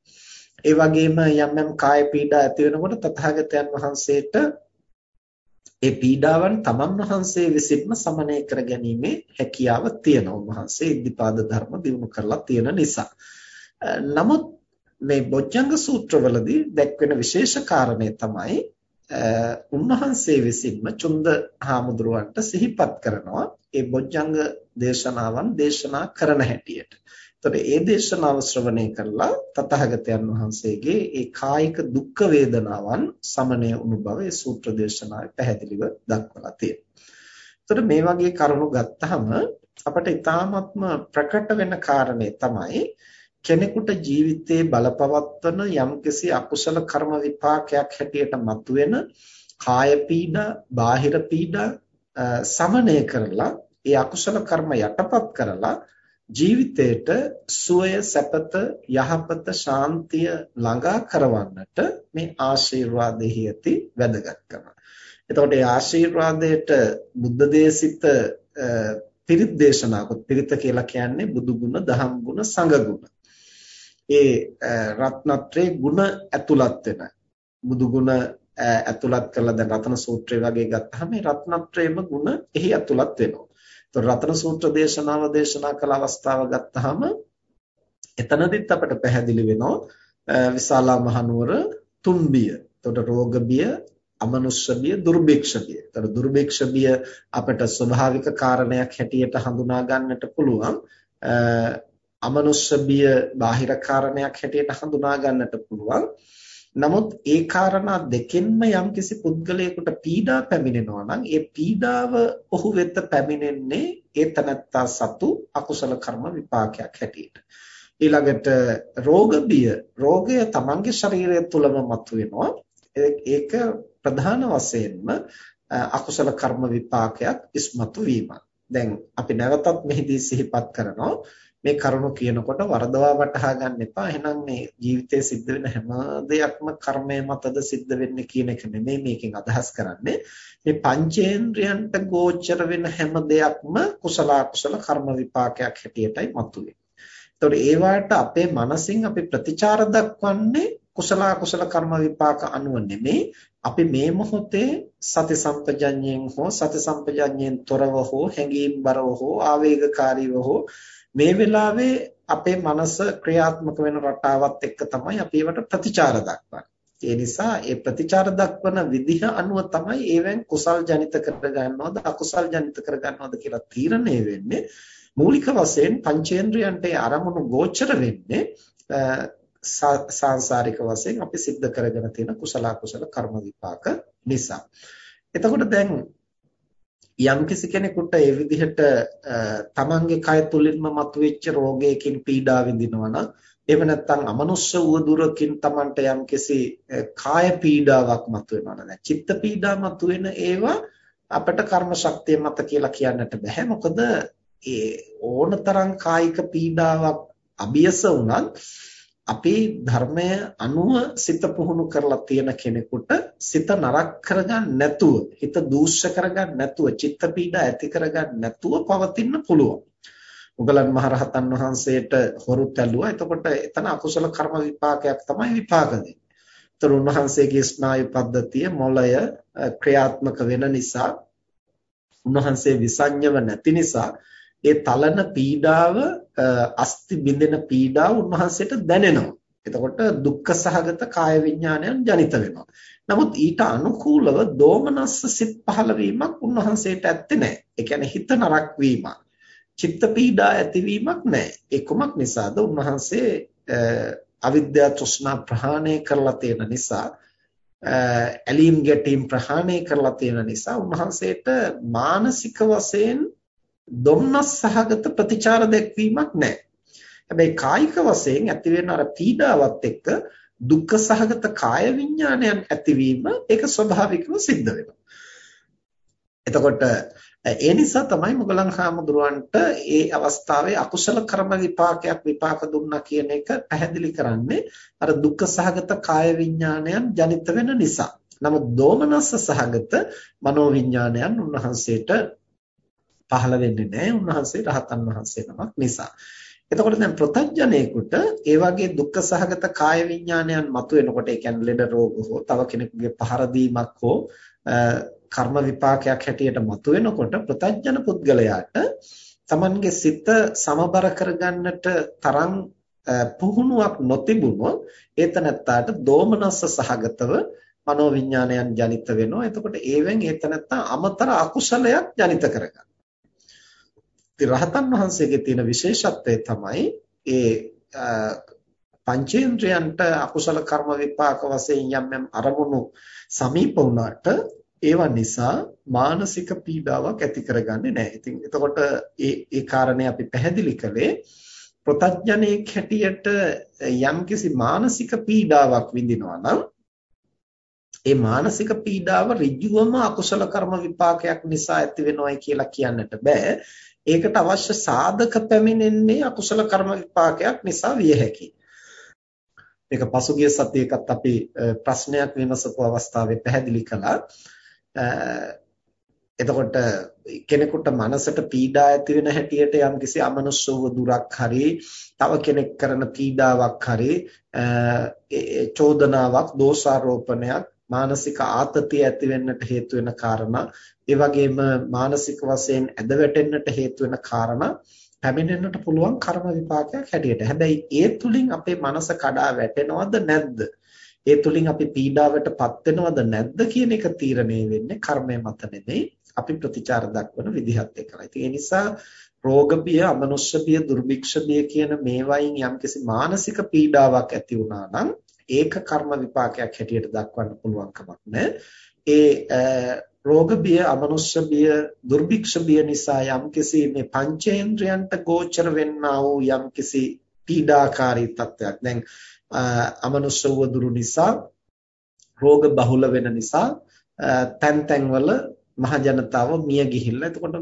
ඒ වගේම යම් යම් කාය පීඩා ඇති වෙනකොට තථාගතයන් වහන්සේට ඒ පීඩාවන් තමන් වහන්සේ විසින්ම සමනය කර ගැනීමේ හැකියාව තියෙනවා. උන්වහන්සේ ඉද්ධිපාද ධර්ම දිනු කරලා තියෙන නිසා. නමුත් මේ බොජ්ජංග සූත්‍රවලදී දැක්වෙන විශේෂ කාරණේ තමයි උන්වහන්සේ විසින්ම චුන්ද හාමුදුරුවන්ට සිහිපත් කරනවා ඒ බොජ්ජංග දේශනාවන් දේශනා කරන හැටියට. එතකොට ඒ දේශනාව ශ්‍රවණය කරලා තථාගතයන් වහන්සේගේ ඒ කායික දුක් වේදනාවන් සමනය වුණු බව ඒ සූත්‍ර දේශනාවේ පැහැදිලිව දක්වලා තියෙනවා. එතකොට මේ වගේ කරුණු ගත්තහම අපට ඊ타ත්ම ප්‍රකට වෙන කාරණේ තමයි කෙනෙකුට ජීවිතේ බලපවත්වන යම්කිසි අකුසල කර්ම විපාකයක් හැටියට මතුවෙන කාය පීඩා, බාහිර පීඩා සමනය කරලා ඒ අකුසල කර්ම යටපත් කරලා ජීවිතේට සුවය සැපත යහපත ශාන්තිය ළඟා කරවන්නට මේ ආශිර්වාදෙහි ඇති වැදගත්කම. එතකොට මේ ආශිර්වාදයට බුද්ධ දේශිත පිරිත් දේශනාවකුත් පිරිත කියලා කියන්නේ බුදු ගුණ, දහම් ගුණ, සංඝ ගුණ. ඒ රත්නත්‍රේ ගුණ ඇතුළත් වෙන බුදු ගුණ ඇතුළත් කරලා දැන් රතන සූත්‍රය වගේ ගත්තාම මේ රත්නත්‍රයේම ගුණ එහි ඇතුළත් වෙනවා. ඒතර රතන සූත්‍ර දේශනාව දේශනා කළ අවස්ථාව ගත්තාම එතනදිත් අපට පැහැදිලි වෙනවා විශාලා මහනුවර තුන්බිය. එතකොට රෝග බිය, අමනුෂ්‍ය බිය, දුර්භික්ෂ බිය. එතකොට දුර්භික්ෂ බිය අපට ස්වභාවික කාරණයක් හැටියට හඳුනා ගන්නට පුළුවන්. අමනුෂ්‍ය බිය බාහිර කාරණයක් හැටියට හඳුනා ගන්නට පුළුවන්. නමුත් ඒ කාරණා දෙකෙන්ම යම්කිසි පුද්ගලයෙකුට පීඩා පැමිණෙනවා නම් ඒ පීඩාව ඔහු වෙත පැමිණෙන්නේ ඒ තනත්තා සතු අකුසල කර්ම විපාකයක් හැටියට. ඊළඟට රෝග බිය රෝගය තමන්ගේ ශරීරය තුළම මතුවෙනවා. ඒක ප්‍රධාන වශයෙන්ම අකුසල කර්ම විපාකයක් ඉස්මතු වීම. දැන් අපි නැවතත් මෙහිදී සිහිපත් කරනවා මේ කරුණු කියනකොට වරදවා වටහා ගන්න එපා. එහෙනම් මේ ජීවිතයේ සිද්ධ වෙන හැම දෙයක්ම කර්මය මතද සිද්ධ වෙන්නේ කියන එක නෙමෙයි මේකෙන් අදහස් කරන්නේ. මේ පංචේන්ද්‍රයන්ට ගෝචර වෙන හැම දෙයක්ම කුසල අකුසල කර්ම විපාකයක් හැටියටයි මතුවේ. ඒතකොට ඒවට අපේ මනසින් අපි ප්‍රතිචාර දක්වන්නේ කුසල අකුසල කර්ම විපාක අනුව නෙමෙයි අපි මේ මොහොතේ සති සම්පජඤ්ඤයෙන් හෝ සති සම්පජඤ්ඤයෙන් තොරව හෝ හැඟීම් බරව හෝ ආවේගකාරීව හෝ මේ වෙලාවේ අපේ මනස ක්‍රියාත්මක වෙන රටාවත් එක්ක තමයි අපි ඒවට ප්‍රතිචාර දක්වන්නේ. ඒ නිසා ඒ ප්‍රතිචාර දක්වන විදිහ අනුව තමයි ඒවෙන් කුසල් ජනිත කරගන්නවද අකුසල් ජනිත කරගන්නවද කියලා තීරණය වෙන්නේ. මූලික වශයෙන් පංචේන්ද්‍රයන්ට අරමුණු ගෝචර වෙන්නේ සාංශාරික වශයෙන් අපි සිද්ධ කරගෙන තියෙන කුසල අකුසල කර්ම විපාක නිසා. එතකොට දැන් යම්කිසි කෙනෙකුට ඒ විදිහට තමන්ගේ කය තුලින්ම මතුවෙච්ච රෝගයකින් පීඩා විඳිනවා නම් එහෙම නැත්නම් අමනුෂ්‍ය උවදුරකින් තමන්ට යම්කිසි කාය පීඩාවක් මතුවෙනවා නම් චිත්ත පීඩා මතුවෙන ඒවා අපිට කර්ම ශක්තිය මත කියලා කියන්නට බෑ. මොකද ඒ ඕනතරම් කායික පීඩාවක් අභියස වුණත් අපේ ධර්මය අනුව සිත පුහුණු කරලා තියෙන කෙනෙකුට සිත නරක කරගන්න නැතුව හිත දූෂ්‍ය කරගන්න නැතුව චිත්ත පීඩා ඇති කරගන්න නැතුව පවතින්න පුළුවන්. මුගලන් මහරහතන් වහන්සේට හොරු තැළුවා. එතකොට එතන අකුසල කර්ම විපාකයක් තමයි විපාක දෙන්නේ. ඒතර උන්වහන්සේගේ ස්නායු පද්ධතිය මොළය ක්‍රියාත්මක වෙන නිසා උන්වහන්සේ විසඤ්ඤව නැති නිසා ඒ තලන පීඩාව අස්ති බිඳෙන පීඩාව උන්වහන්සේට දැනෙනවා. එතකොට දුක්ඛ සහගත කාය විඥානයන් ජනිත වෙනවා. නමුත් ඊට අනුකූලව දෝමනස්ස සිත් පහළ වීමක් උන්වහන්සේට ඇත්තේ නැහැ. ඒ කියන්නේ හිත නරක් වීමක්. චිත්ත පීඩා ඇතිවීමක් නැහැ. ඒ කුමක් නිසාද? උන්වහන්සේ අවිද්‍යා තෘෂ්ණා ප්‍රහාණය කරලා තියෙන නිසා ඇලීම් ගැටීම් ප්‍රහාණය කරලා තියෙන නිසා උන්වහන්සේට මානසික වශයෙන් දුම්නස් සහගත ප්‍රතිචාර දැක්වීමක් නැහැ. හැබැයි කායික වශයෙන් ඇති වෙන අර පීඩාවත් එක්ක දුක්ඛ සහගත කාය විඥානයන් ඇතිවීම ඒක ස්වභාවිකව සිද්ධ වෙනවා. එතකොට ඒ නිසා තමයි මුගලන් හාමුදුරුවන්ට ඒ අවස්ථාවේ අකුසල කර්ම විපාකයක් විපාක දුන්නා කියන එක පැහැදිලි කරන්නේ අර දුක්ඛ සහගත කාය විඥානයන් ජනිත වෙන නිසා. නමුත් දෝමනස්ස සහගත මනෝ විඥානයන් උන්වහන්සේට පහළ වෙන්නේ නැහැ උන්වහන්සේ රහතන් වහන්සේ නමක් නිසා. එතකොට දැන් ප්‍රත්‍යඥයෙකුට ඒ වගේ දුක්ඛ සහගත කාය විඥානයන් මතුවෙනකොට ඒ කියන්නේ ලෙඩ රෝග හෝ තව කෙනෙකුගේ පහර දීමක් හෝ කර්ම විපාකයක් හැටියට මතුවෙනකොට ප්‍රත්‍යඥ පුද්ගලයාට Tamanගේ සිත සමබර කරගන්නට තරම් පුහුණුවක් නොතිබුණොත් ඒතනත්තාට දෝමනස්ස සහගතව මනෝවිඥානයන් ජනිත වෙනවා. එතකොට ඒවෙන් ඒතනත්තා අමතර අකුසලයක් ජනිත කරගන්නවා. ඉතින් රහතන් වහන්සේගේ තියෙන විශේෂත්වය තමයි ඒ පංචේන්ද්‍රයන්ට අකුසල කර්ම විපාක වශයෙන් යම් යම් අරමුණු සමීප වුණාට ඒවා නිසා මානසික පීඩාවක් ඇති කරගන්නේ නැහැ. ඉතින් එතකොට ඒ ඒ කාරණේ අපි පැහැදිලි කළේ ප්‍රතඥයෙක් හැටියට යම්කිසි මානසික පීඩාවක් විඳිනවා නම් ඒ මානසික පීඩාව ඍජුවම අකුසල කර්ම විපාකයක් නිසා ඇති වෙනවයි කියලා කියන්නට බෑ. ඒකට අවශ්‍ය සාධක පැමිණෙන්නේ අකුසල කර්ම විපාකයක් නිසා විය හැකියි. මේක පසුගිය සතියේකත් අපි ප්‍රශ්නයක් විමසපු අවස්ථාවේ පැහැදිලි කළා. එතකොට කෙනෙකුට මනසට පීඩා ඇති වෙන හැටියට යම්කිසි අමනුෂ්‍යව දුරක් හරි තව කෙනෙක් කරන පීඩාවක් හරි චෝදනාවක් දෝෂාරෝපණයක් මානසික ආතතිය ඇති වෙන්නට හේතු වෙන කාරණා ඒ වගේම මානසික වශයෙන් ඇද වැටෙන්නට හේතු වෙන කාරණා පැමිණෙන්නට පුළුවන් කර්ම විපාකයක් හැටියට. හැබැයි ඒ තුලින් අපේ මනස කඩා වැටෙනවද නැද්ද? ඒ තුලින් අපි පීඩාවටපත් වෙනවද නැද්ද කියන එක තීරණය වෙන්නේ කර්මය මත නෙමෙයි අපි ප්‍රතිචාර දක්වන විදිහත් එක්කයි. ඒ නිසා රෝග බිය, අමනුෂ්‍ය බිය, දුර්භික්ෂ බිය කියන මේවායින් යම්කිසි මානසික පීඩාවක් ඇති වුණා නම් ඒක කර්ම විපාකයක් හැටියට දක්වන්න පුළුවන් කමක් ඒ රෝග බිය, අමනුෂ්‍ය බිය, දුර්භික්ෂ බිය නිසා යම්කිසි මේ පංචේන්ද්‍රයන්ට ගෝචර වෙන්නා වූ යම්කිසි පීඩාකාරී තත්ත්වයක්. දැන් අමනුෂ්‍ය වදුරු නිසා රෝග බහුල වෙන නිසා තැන් තැන්වල මහ ජනතාව මිය ගිහිල්ලා එතකොට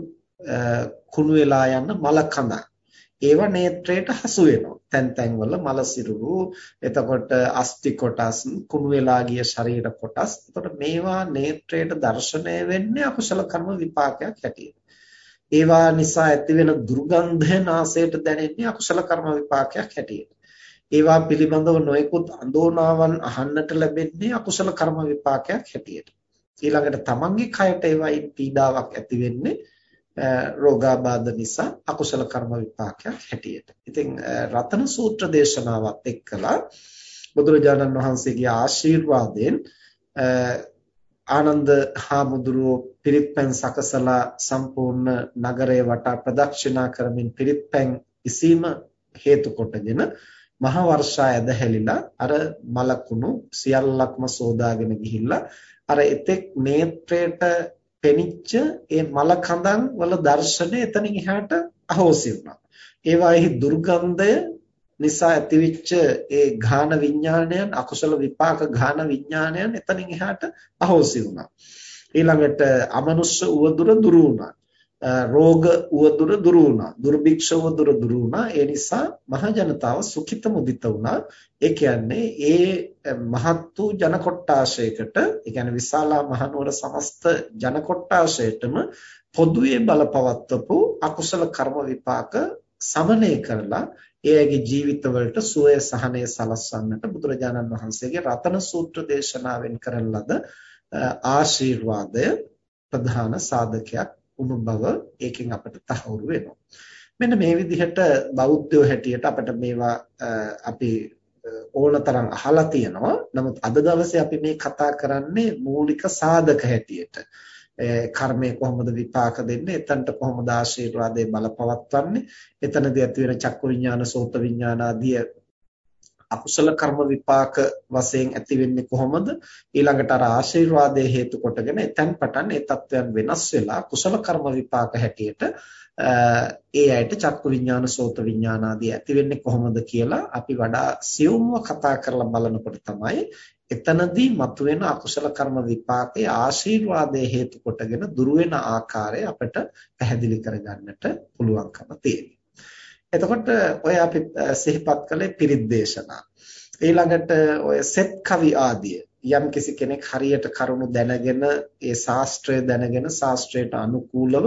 කුණු වෙලා යන මල කඳක් ඒව නේත්‍රයට හසු වෙනවා. තැන් තැන්වල මල සිරුරු, එතකොට අස්ති කොටස්, කුණු වෙලා ගිය ශරීර කොටස්. එතකොට මේවා නේත්‍රයට දැర్శණය වෙන්නේ අකුසල කර්ම විපාකයක් හැටියට. ඒවා නිසා ඇතිවෙන දුර්ගන්ධය නාසයට දැනෙන්නේ අකුසල කර්ම විපාකයක් හැටියට. ඒවා පිළිබඳව නොයෙකුත් අඳෝනාවන් අහන්නට ලැබෙන්නේ අකුසල කර්ම විපාකයක් හැටියට. ඊළඟට තමන්ගේ කයට ඒවායින් පීඩාවක් ඇති වෙන්නේ රෝගාබාධ නිසා අකුසල කර්ම විපාකයක් හැටියට. ඉතින් රතන සූත්‍ර දේශනාවත් එක්කලා බුදුරජාණන් වහන්සේගේ ආශිර්වාදයෙන් ආනන්ද හාමුදුරුවෝ පිරිත්පැන් සකසලා සම්පූර්ණ නගරය වටා ප්‍රදක්ෂිනා කරමින් පිරිත්පැන් ඉසීම හේතු කොටගෙන මහ වර්ෂා ඇදහැලිලා අර මලකුණු සියල්ලක්ම සෝදාගෙන ගිහිල්ලා අර එතෙක් නේත්‍රයට පෙනිච්ච ඒ මල කඳන් වල දර්ශනය එතනින් එහාට අහෝසි වුණා. ඒවාෙහි දුර්ගන්ධය නිසා ඇතිවෙච්ච ඒ ඝාන විඥානයන් අකුසල විපාක ඝාන විඥානයන් එතනින් එහාට අහෝසි වුණා. ඊළඟට අමනුෂ්‍ය උවදුර දුරු වුණා. රෝග උවදුර දුරු වුණා. දුර්භික්ෂ උවදුර දුරු වුණා. ඒ නිසා මහ ජනතාව සුඛිත මුදිත වුණා. ඒ කියන්නේ ඒ මහත් වූ ජන කොට්ටාශයකට, ඒ කියන්නේ විශාලා මහනුවර සමස්ත ජන කොට්ටාශයටම පොදුවේ බලපවත්වපු අකුසල කර්ම විපාක සමනය කරලා එයාගේ ජීවිතවලට සුවය සහනය සලස්වන්නට බුදුරජාණන් වහන්සේගේ රතන සූත්‍ර දේශනාවෙන් කරන ලද ආශිර්වාදය ප්‍රධාන සාධකයක් වුණු බව ඒකෙන් අපිට තහවුරු වෙනවා. මෙන්න මේ විදිහට බෞද්ධයෝ හැටියට අපිට මේවා අපි ඕනතරම් අහලා තියෙනවා. නමුත් අද දවසේ අපි මේ කතා කරන්නේ මූලික සාධක හැටියට. කර්මය කොහොමද විපාක දෙන්නේ එතනට කොහොමද ආශීර්වාදයේ බලපවත්වන්නේ එතනදී ඇති වෙන චක්කු විඥාන සෝත විඥාන ආදී අකුසල කර්ම විපාක වශයෙන් ඇති වෙන්නේ කොහොමද? ඊළඟට අර ආශීර්වාදයේ හේතු කොටගෙන එතෙන් පටන් ඒ தත්වයන් වෙනස් වෙලා කුසල කර්ම විපාක හැටියට ඒ ඇයිට චක්කු විඥාන සෝත විඥාන ආදී ඇති වෙන්නේ කොහොමද කියලා අපි වඩා සියුම්ව කතා කරලා බලනකොට තමයි එතනදී මතුවෙන අකුසල කර්ම විපාකයේ ආශීර්වාදයේ හේතු කොටගෙන දුර වෙන ආකාරය අපිට පැහැදිලි කරගන්නට පුළුවන්කම තියෙනවා එතකොට ඔය අපි සිහිපත් කළේ පිරිත් දේශනා. ඊළඟට ඔය සෙත් කවි ආදිය යම් කිසි කෙනෙක් හරියට කරුණු දැනගෙන ඒ ශාස්ත්‍රය දැනගෙන ශාස්ත්‍රයට අනුකූලව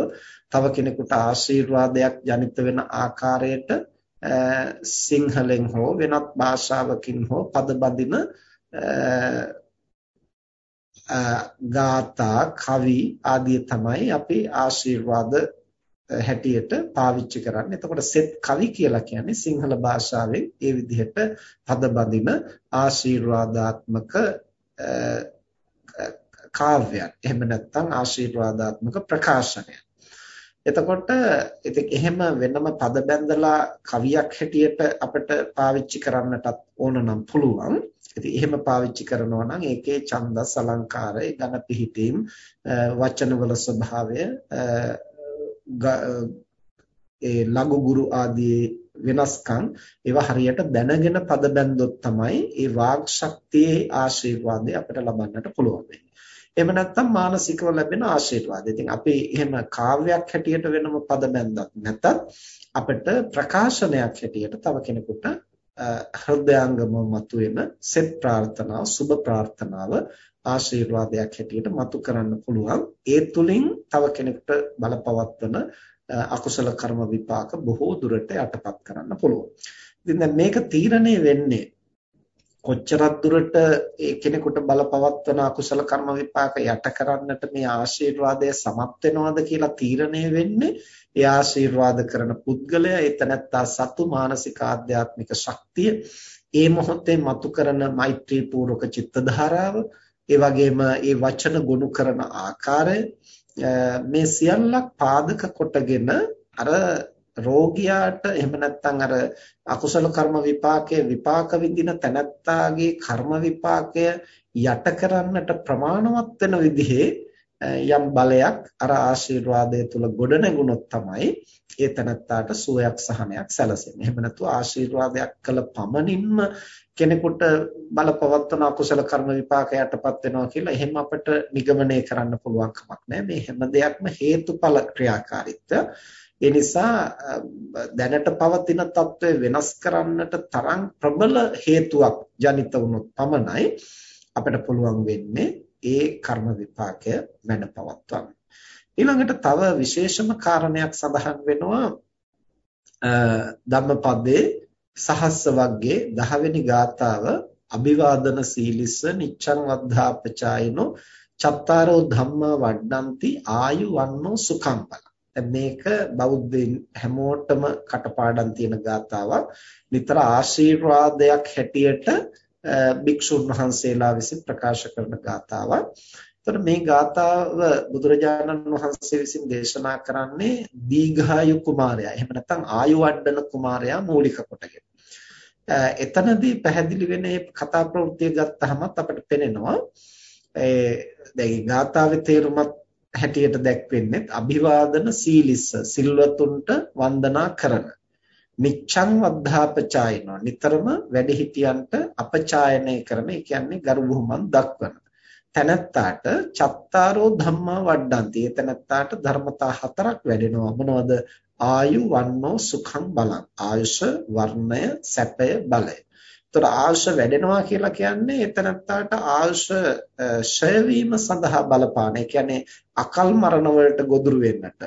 තව කෙනෙකුට ආශිර්වාදයක් ජනිත වෙන ආකාරයට සිංහලෙන් හෝ වෙනත් භාෂාවකින් හෝ පද බඳින ගාථා කවි ආදී තමයි අපි ආශිර්වාද හැටියට පාවිච්චි කරන්නේ. එතකොට සෙත් කවි කියලා කියන්නේ සිංහල භාෂාවෙන් ඒ විදිහට පද බඳින ආශිර්වාදාත්මක කාව්‍යයක්. එහෙම නැත්නම් ආශිර්වාදාත්මක ප්‍රකාශනයක්. එතකොට ඉතින් එහෙම වෙනම පද බැඳලා කවියක් හැටියට අපිට පාවිච්චි කරන්නටත් ඕන නම් පුළුවන්. ඉතින් එහෙම පාවිච්චි කරනවා නම් ඒකේ ඡන්දස් අලංකාරය, ඝන පිහිටීම්, වචනවල ස්වභාවය ඒ ලඝු ගුරු ආදී වෙනස්කම් ඒවා හරියට දැනගෙන පද බැන්දොත් තමයි ඒ වාග් ශක්තියේ ආශිර්වාදය අපිට ලබන්නට පුළුවන් වෙන්නේ. එහෙම නැත්නම් මානසිකව ලැබෙන ආශිර්වාදය. ඉතින් අපි එහෙම කාව්‍යයක් හැටියට වෙනම පද බැන්දත් නැතත් අපිට ප්‍රකාශනයක් හැටියට තව කෙනෙකුට හෘදයාංගම මතුවෙන සෙත් ප්‍රාර්ථනා සුබ ප්‍රාර්ථනාව ආශිර්වාදයක් හැටියට මතු කරන්න පුළුවන් ඒ තුලින් තව කෙනෙකුට බලපවත්වන අකුසල කර්ම විපාක බොහෝ දුරට යටපත් කරන්න පුළුවන්. ඉතින් දැන් මේක තීරණය වෙන්නේ කොච්චරක් දුරට ඒ කෙනෙකුට බලපවත්වන අකුසල කර්ම විපාක යට කරන්නට මේ ආශිර්වාදය සමත් වෙනවද කියලා තීරණය වෙන්නේ ඒ ආශිර්වාද කරන පුද්ගලයා එතනත්තා සතු මානසික ආධ්‍යාත්මික ශක්තිය ඒ මොහොතේ මතු කරන මෛත්‍රී පූර්වක චිත්ත ධාරාව ඒ වගේම ඒ වචන ගොනු කරන ආකාරය මේ සියල්ලක් පාදක කොටගෙන අර රෝගියාට එහෙම නැත්නම් අර අකුසල කර්ම විපාකයේ විපාක විඳින තැනැත්තාගේ කර්ම විපාකය යට කරන්නට ප්‍රමාණවත් වෙන විදිහේ යම් බලයක් අර ආශිර්වාදය තුල ගොඩ නැගුණොත් තමයි ඒ තනත්තාට සුවයක් සහනයක් සැලසෙන්නේ. එහෙම නැතුව ආශිර්වාදයක් කළ පමණින්ම කෙනෙකුට බලපවත්වන අකුසල කර්ම විපාක යටපත් වෙනවා කියලා එහෙම අපිට නිගමනය කරන්න පුළුවන් කමක් නැහැ. මේ හැම දෙයක්ම හේතුඵල ක්‍රියාකාරීත්වය. ඒ නිසා දැනට පවතින తත්වය වෙනස් කරන්නට තරම් ප්‍රබල හේතුවක් ජනිත වුණොත් පමණයි අපිට පුළුවන් වෙන්නේ ඒ කර්ම විපාකය මැඩ පවත්වන්න. ඊළඟට තව විශේෂම කාරණයක් සඳහන් වෙනවා ධම්මපදයේ සහස්ස වර්ගයේ 10 වෙනි ගාථාව අභිවාදන සීලිස්ස නිච්ඡං වද්ධාපචායිනෝ චත්තාරෝ ධම්මා වඩ්ඩಂತಿ ආයු වන්නෝ සුඛං බල. මේක බෞද්ධයින් හැමෝටම කටපාඩම් තියෙන ගාතාවක්. නිතර ආශිර්වාදයක් හැටියට භික්ෂුන් වහන්සේලා විසින් ප්‍රකාශ කරන ගාතාවක්. එතකොට මේ ගාතාව බුදුරජාණන් වහන්සේ විසින් දේශනා කරන්නේ දීඝායු කුමාරයා. එහෙම නැත්නම් ආයු වඩන කුමාරයා මූලික කොටගෙන. එතනදී පැහැදිලි වෙන මේ කතා ප්‍රවෘත්තිය ගත්තහමත් අපිට පේනවා. ඒ දැන් ගාතාවේ තේරුමත් හැටියට දැක්වෙන්නේ අභිවාදන සීලිස්ස සිල්වතුන්ට වන්දනා කරන. නිච්ඡං වද්ධාපචායනෝ. නිතරම වැඩිහිටියන්ට අපචායනය කරන. ඒ කියන්නේ ගරු බුහුමන් දක්වන. තැනත්තාට චත්තාරෝ ධම්මා වඩ්ඩಂತಿ. ඒ තැනත්තාට ධර්මතා හතරක් වැඩෙනවා. මොනවද? ආයු වන්නෝ සුඛං බලං. ආයුෂ වර්ණය සැපය බලය. එතකොට ආයුෂ වැඩෙනවා කියලා කියන්නේ එතනත්තාට ආයුෂ ඡය වීම සඳහා බලපාන. ඒ කියන්නේ අකල් මරණ වලට ගොදුරු වෙන්නට.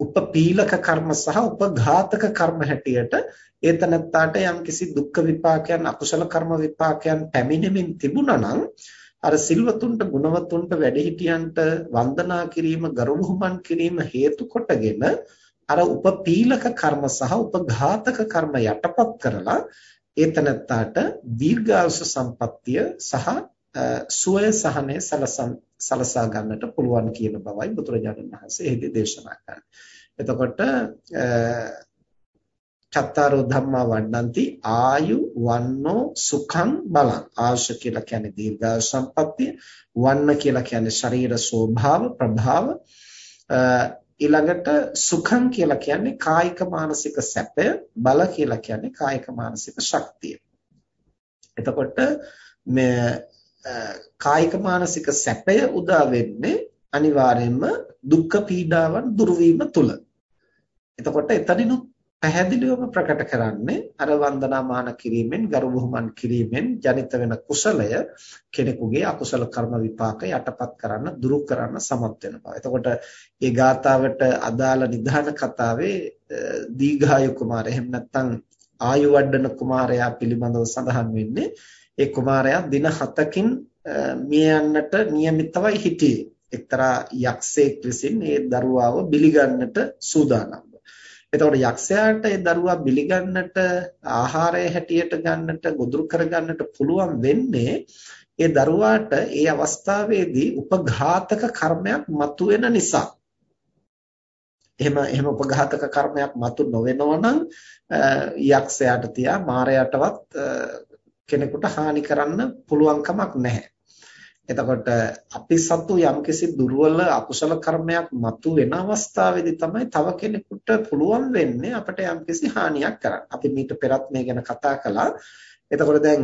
උපපීලක කර්ම සහ උපඝාතක කර්ම හැටියට ඒතනත්තාට යම්කිසි දුක්ඛ විපාකයන් අකුසල කර්ම විපාකයන් පැමිණෙමින් තිබුණා නම් අර සිල්වතුන්ට ගුණවතුන්ට වැඩිහිටියන්ට වන්දනා කිරීම ගරු බුහුමන් කිරීම හේතු කොටගෙන අර උපපීලක කර්ම සහ උපඝාතක කර්ම යටපත් කරලා ඒතනත්තාට දීර්ඝායුෂ සම්පත්තිය සහ සුවය සහනය සලසා ගන්නට පුළුවන් කියන බවයි බුදුරජාණන් වහන්සේ එහිදී දේශනා කරන්නේ. එතකොට චත්තාරෝ ධම්මා වණ්ණන්ති ආයු වන්නෝ සුඛං බලං. ආශ කියලා කියන්නේ දීර්ඝායු සම්පත්තිය. වන්න කියලා කියන්නේ ශරීර ස්වභාව ප්‍රභාව. ඊළඟට සුඛං කියලා කියන්නේ කායික මානසික සැපය. බල කියලා කියන්නේ කායික මානසික ශක්තිය. එතකොට මේ කායික මානසික සැපය උදා වෙන්නේ අනිවාර්යයෙන්ම දුක්ඛ පීඩාවන් දුරු වීම තුල එතකොට එතනිනුත් පැහැදිලිවම ප්‍රකට කරන්නේ අර වන්දනාමාන කිරීමෙන් ගරු බුහුමන් කිරීමෙන් ජනිත වෙන කුසලය කෙනෙකුගේ අකුසල කර්ම විපාක යටපත් කරන්න දුරු කරන්න සමත් වෙන බව. එතකොට මේ ගාතාවට අදාළ නිධාන කතාවේ දීඝායු කුමාරය එහෙම නැත්නම් ආයු වඩන කුමාරයා පිළිබඳව සඳහන් වෙන්නේ ඒ කුමාරයා දින 7කින් මිය යන්නට નિયમિતවයි හිටියේ. එක්තරා යක්ෂයෙක් විසින් ඒ දරුවාව බිලිගන්නට සූදානම්. එතකොට යක්ෂයාට ඒ දරුවා බිලිගන්නට ආහාරය හැටියට ගන්නට ගොදුරු කරගන්නට පුළුවන් වෙන්නේ ඒ දරුවාට ඒ අවස්ථාවේදී උපඝාතක කර්මයක් මතුවෙන නිසා. එහෙම එහෙම උපඝාතක කර්මයක් මතු නොවෙනවා නම් යක්ෂයාට තියා මාරයටවත් කෙනෙකුට හානි කරන්න පුළුවන් කමක් නැහැ. එතකොට අපි සතු යම්කිසි දුර්වල අකුසල කර්මයක් මතු වෙන අවස්ථාවේදී තමයි තව කෙනෙකුට පුළුවන් වෙන්නේ අපිට යම්කිසි හානියක් කරන්න. අපි මීට පෙරත් මේ ගැන කතා කළා. එතකොට දැන්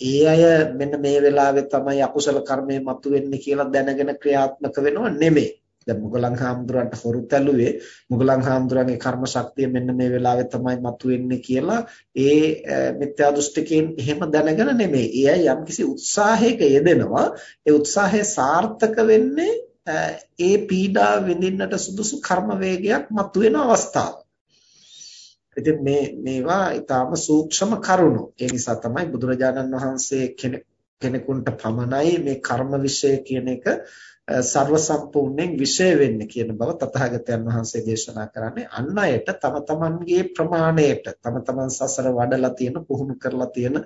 ඒ අය මෙන්න මේ වෙලාවේ තමයි අකුසල කර්මය මතු වෙන්නේ කියලා දැනගෙන ක්‍රියාත්මක වෙනව නෙමෙයි. දැන් මුගලන් හාමුදුරන්ට හොරු තැළුවේ මුගලන් හාමුදුරන්ගේ කර්ම ශක්තිය මෙන්න මේ වෙලාවේ තමයි මතුවෙන්නේ කියලා ඒ මිත්‍යා දෘෂ්ටිකෙන් එහෙම දැනගෙන නෙමෙයි. ඒ යම්කිසි උත්සාහයක යෙදෙනවා. ඒ උත්සාහය සාර්ථක වෙන්නේ ඒ පීඩා විඳින්නට සුදුසු කර්ම වේගයක් මතුවෙන අවස්ථාව. ඉතින් මේ මේවා ඊටාම සූක්ෂම කරුණු. ඒ නිසා තමයි බුදුරජාණන් වහන්සේ කෙනෙකුට පමණයි මේ කර්ම વિશે කියන එක ਸਰව සම්පූර්ණයෙන් විෂය වෙන්න කියන බව තථාගතයන් වහන්සේ දේශනා කරන්නේ. අන් අයට තම තමන්ගේ ප්‍රමාණයට තම තමන් සසර වඩලා තියෙන පුහුණු කරලා තියෙන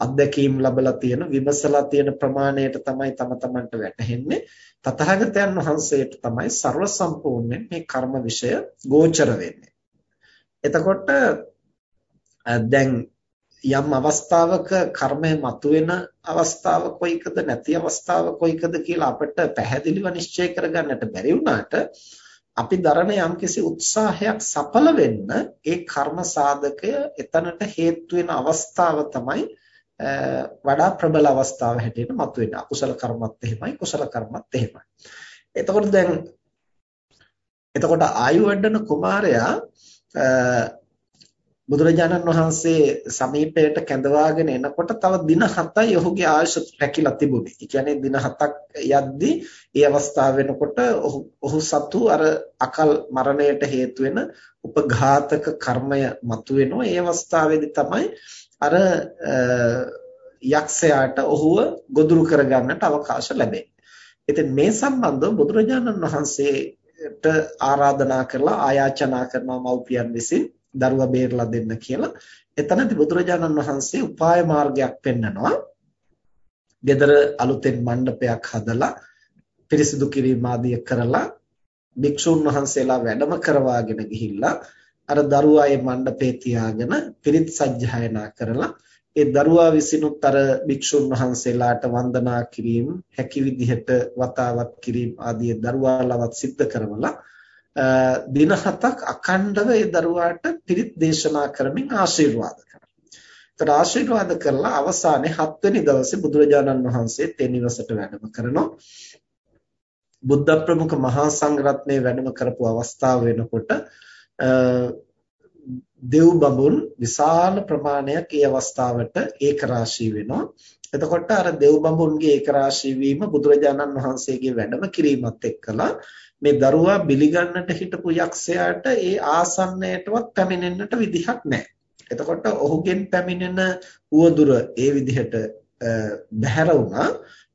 අත්දැකීම් ලැබලා තියෙන විමසලා තියෙන ප්‍රමාණයට තමයි තම තමන්ට වැටහෙන්නේ. තථාගතයන් වහන්සේට තමයි ਸਰව සම්පූර්ණයෙන් මේ කර්ම විෂය ගෝචර වෙන්නේ. එතකොට දැන් යම් අවස්ථාවක කර්මය මතුවෙන අවස්ථාව කොයිකද නැති අවස්ථාව කොයිකද කියලා අපිට පැහැදිලිව නිශ්චය කරගන්නට බැරි වුණාට අපි දරන යම්කිසි උත්සාහයක් සඵල වෙන්න ඒ කර්ම සාධකය එතනට හේතු වෙන අවස්ථාව තමයි වඩා ප්‍රබල අවස්ථාව හැටියට මතුවෙන්නේ. අකුසල කර්මත් එහෙමයි කුසල කර්මත් එහෙමයි. එතකොට දැන් එතකොට ආයු වඩන කුමාරයා බුදුරජාණන් වහන්සේ සමීපයට කැඳවාගෙන එනකොට තව දින 7යි ඔහුගේ ආයුෂ රැකිලා තිබුණේ. ඒ කියන්නේ දින 7ක් යද්දී ඒ අවස්ථාව වෙනකොට ඔහු සතු අර අකල් මරණයට හේතු වෙන උපඝාතක කර්මය මතුවෙනවා. ඒ අවස්ථාවේදී තමයි අර යක්ෂයාට ඔහුව ගොදුරු කරගන්නට අවකාශ ලැබෙන්නේ. ඉතින් මේ සම්බන්ධව බුදුරජාණන් වහන්සේට ආරාධනා කරලා ආයාචනා කරනවා මව්පියන් විසින් දරුවා බේරලා දෙන්න කියලා. එතනදී බුදුරජාණන් වහන්සේ උපාය මාර්ගයක් පෙන්නනවා. ගෙදර අලුතෙන් මණ්ඩපයක් හදලා පිරිසිදු කිරීම ආදිය කරලා භික්ෂුන් වහන්සේලා වැඩම කරවාගෙන ගිහිල්ලා අර දරුවා ඒ මණ්ඩපේ තියාගෙන පිරිත් සජ්ජායනා කරලා ඒ දරුවා විසිනුත් අර භික්ෂුන් වහන්සේලාට වන්දනා කිරීම හැකි විදිහට වතාවත් කිරීම ආදී දරුවාලවත් සිද්ධ කරවලා දින හතක් අඛණ්ඩව ඒ දරුවාට පිරිත් දේශනා කරමින් ආශිර්වාද කරනවා. ඒතර ආශිර්වාද කරලා අවසානයේ හත්වෙනි දවසේ බුදුරජාණන් වහන්සේ තේ නිවසට වැඩම කරනවා. බුද්ධ ප්‍රමුඛ මහා සංඝරත්නයේ වැඩම කරපු අවස්ථාව වෙනකොට දෙව් බඹුන් විශාල ප්‍රමාණයක් ඒ අවස්ථාවට ඒකරාශී වෙනවා. එතකොට අර දෙව් බඹුන්ගේ ඒකරාශී වීම බුදුරජාණන් වහන්සේගේ වැඩම කිරීමත් එක්කලා මේ දරුවා බිලිගන්නට හිටපු යක්ෂයාට ඒ ආසන්නයටවත් පැමිණෙන්නට විදිහක් නැහැ. එතකොට ඔහුගෙන් පැමිණෙන උවදුර ඒ විදිහට බැහැර වුණා.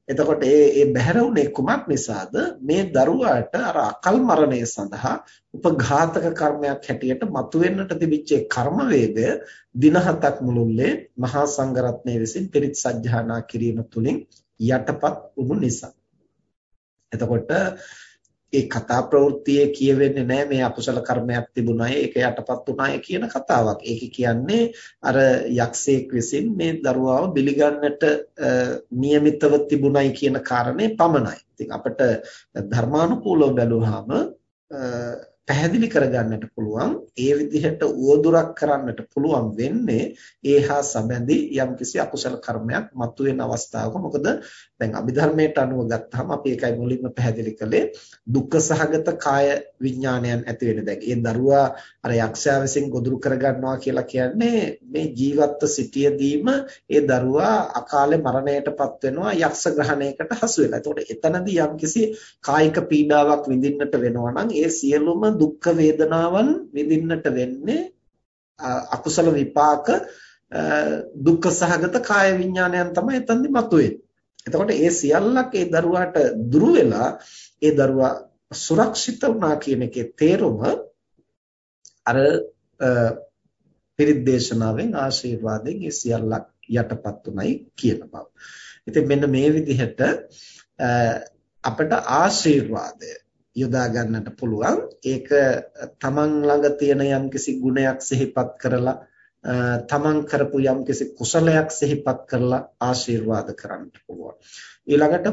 එතකොට ඒ ඒ බැහැර වුණේ කුමක් නිසාද? මේ දරුවාට අර අකල් මරණය සඳහා උපඝාතක කර්මයක් හැටියට මතුවෙන්නට තිබිච්ච කර්ම වේගය දින හතක් මුළුල්ලේ මහා සංඝරත්නය විසින් පිරිත් සජ්ජායනා කිරීම තුළින් යටපත් වුණු නිසා. එතකොට ඒ කතා ප්‍රවෘත්තියේ කියවෙන්නේ නැහැ මේ අකුසල කර්මයක් තිබුණාය ඒක යටපත් වුණාය කියන කතාවක්. ඒක කියන්නේ අර යක්ෂයෙක් විසින් මේ දරුවාව බිලිගන්නට નિયમિતව තිබුණයි කියන කාරණේ පමණයි. ඉතින් අපිට ධර්මානුකූලව බැලුවාම පැහැදිලි කරගන්නට පුළුවන් ඒ විදිහට උවදුරක් කරන්නට පුළුවන් වෙන්නේ ඒහා සම්බන්ධි යම්කිසි අකුසල කර්මයක් මතුවෙන අවස්ථාවක. මොකද දැන් අභිධර්මයට අනුව ගත්තාම අපි ඒකයි මුලින්ම පැහැදිලි කළේ. දුක්ඛ සහගත කාය විඥානයන් ඇති වෙන දැන්. ඒ දරුවා අර යක්ෂයා විසින් ගොදුරු කරගන්නවා කියලා කියන්නේ මේ ජීවත්ව සිටියදීම ඒ දරුවා අකාලේ මරණයටපත් වෙනවා යක්ෂ ග්‍රහණයකට හසු වෙලා. එතකොට එතනදී යම්කිසි කායික පීඩාවක් විඳින්නට වෙනවා නම් ඒ සියලුම දුක්ඛ වේදනාවන් විඳින්නට වෙන්නේ අකුසල විපාක දුක්ඛ සහගත කාය විඥානයන් තමයි එතනදි මතුවෙන්නේ. එතකොට ඒ සියල්ලක් ඒ දරුවාට දුරු වෙලා ඒ දරුවා සුරක්ෂිත වුණා කියන එකේ තේරුම අර පිරිත් දේශනාවෙන් ආශිර්වාදයෙන් ඒ සියල්ලක් යටපත් උනායි කියන බව. ඉතින් මෙන්න මේ විදිහට අපට ආශිර්වාදය යොදා ගන්නට පුළුවන්. ඒක තමන් ළඟ තියෙන යම්කිසි ගුණයක් සිහිපත් කරලා තමන් කරපු යම්කිසි කුසලයක් සිහිපත් කරලා ආශිර්වාද කරන්නට පුළුවන්. ඊළඟට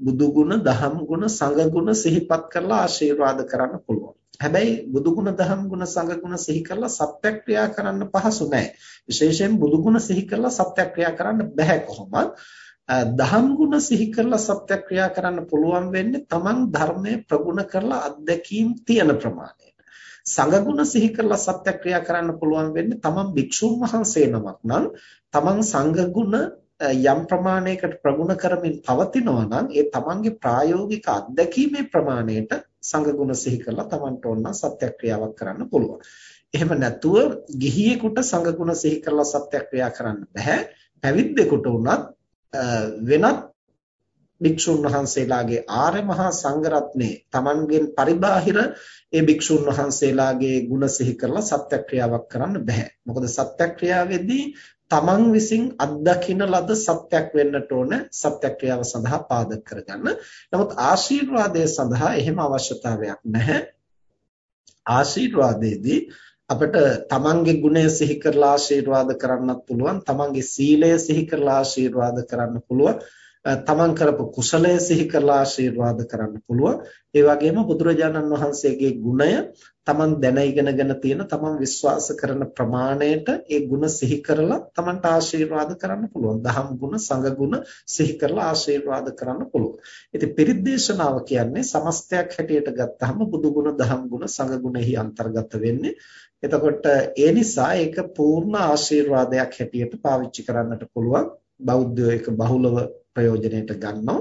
බුදු ගුණ, දහම් ගුණ, සංඝ ගුණ සිහිපත් කරලා ආශිර්වාද කරන්න පුළුවන්. හැබැයි බුදු ගුණ, දහම් ගුණ, සංඝ ගුණ සිහි කරලා සත්‍යක්‍රියා කරන්න පහසු නෑ. විශේෂයෙන් බුදු ගුණ සිහි කරලා සත්‍යක්‍රියා කරන්න බෑ කොහොමද? දහම් ගුණ සිහි කරලා සත්‍යක්‍රියා කරන්න පුළුවන් වෙන්නේ තමන් ධර්මයේ ප්‍රගුණ කරලා අත්දැකීම් තියෙන ප්‍රමාණයට. සංඝ ගුණ සිහි කරලා සත්‍යක්‍රියා කරන්න පුළුවන් වෙන්නේ තමන් භික්ෂුන් වහන්සේ නමක් නම් තමන් සංඝ ගුණ යම් ප්‍රමාණයකට ප්‍රගුණ කරමින් පවතිනවා නම් ඒ තමන්ගේ ප්‍රායෝගික අත්දැකීමේ ප්‍රමාණයට සංඝ ගුණ සිහි කරලා තමන්ට ඕන සත්‍යක්‍රියාවක් කරන්න පුළුවන්. එහෙම නැතුව ගිහියෙකුට සංඝ ගුණ සිහි කරලා සත්‍යක්‍රියා කරන්න බෑ. පැවිද්දෙකුට උනත් වෙනත් භික්ෂුන් වහන්සේලාගේ ආර්ය මහා සංඝරත්නයේ Tamanගෙන් පරිබාහිර ඒ භික්ෂුන් වහන්සේලාගේ ගුණ සිහි කරලා සත්‍යක්‍රියාවක් කරන්න බෑ. මොකද සත්‍යක්‍රියාවේදී Taman විසින් අත්දකින ලද සත්‍යක් වෙන්නට ඕන සත්‍යක්‍රියාව සඳහා පාදක කරගන්න. නමුත් ආශිර්වාදයේ සඳහා එහෙම අවශ්‍යතාවයක් නැහැ. ආශිර්වාදයේදී අපිට තමන්ගේ ගුණය සිහි කරලා ආශිර්වාද කරන්නත් පුළුවන් තමන්ගේ සීලය සිහි කරලා ආශිර්වාද කරන්න පුළුවන් තමන් කරපු කුසලය සිහි කරලා ආශිර්වාද කරන්න පුළුවන්. ඒ වගේම බුදුරජාණන් වහන්සේගේ ගුණය තමන් දැන ඉගෙනගෙන තියෙන තමන් විශ්වාස කරන ප්‍රමාණයට ඒ ගුණ සිහි කරලා තමන්ට ආශිර්වාද කරන්න පුළුවන්. දහම් ගුණ, සංඝ ගුණ සිහි කරලා ආශිර්වාද කරන්න පුළුවන්. ඉතින් පිරිද්දේශනාව කියන්නේ සමස්තයක් හැටියට ගත්තාම බුදු ගුණ, දහම් ගුණ, සංඝ ගුණෙහි අන්තර්ගත වෙන්නේ. එතකොට ඒ නිසා ඒක පූර්ණ ආශිර්වාදයක් හැටියට පාවිච්චි කරන්නට පුළුවන්. බෞද්ධයෝ ඒක බහුලව ප්‍රයෝජනයට ගන්නවා.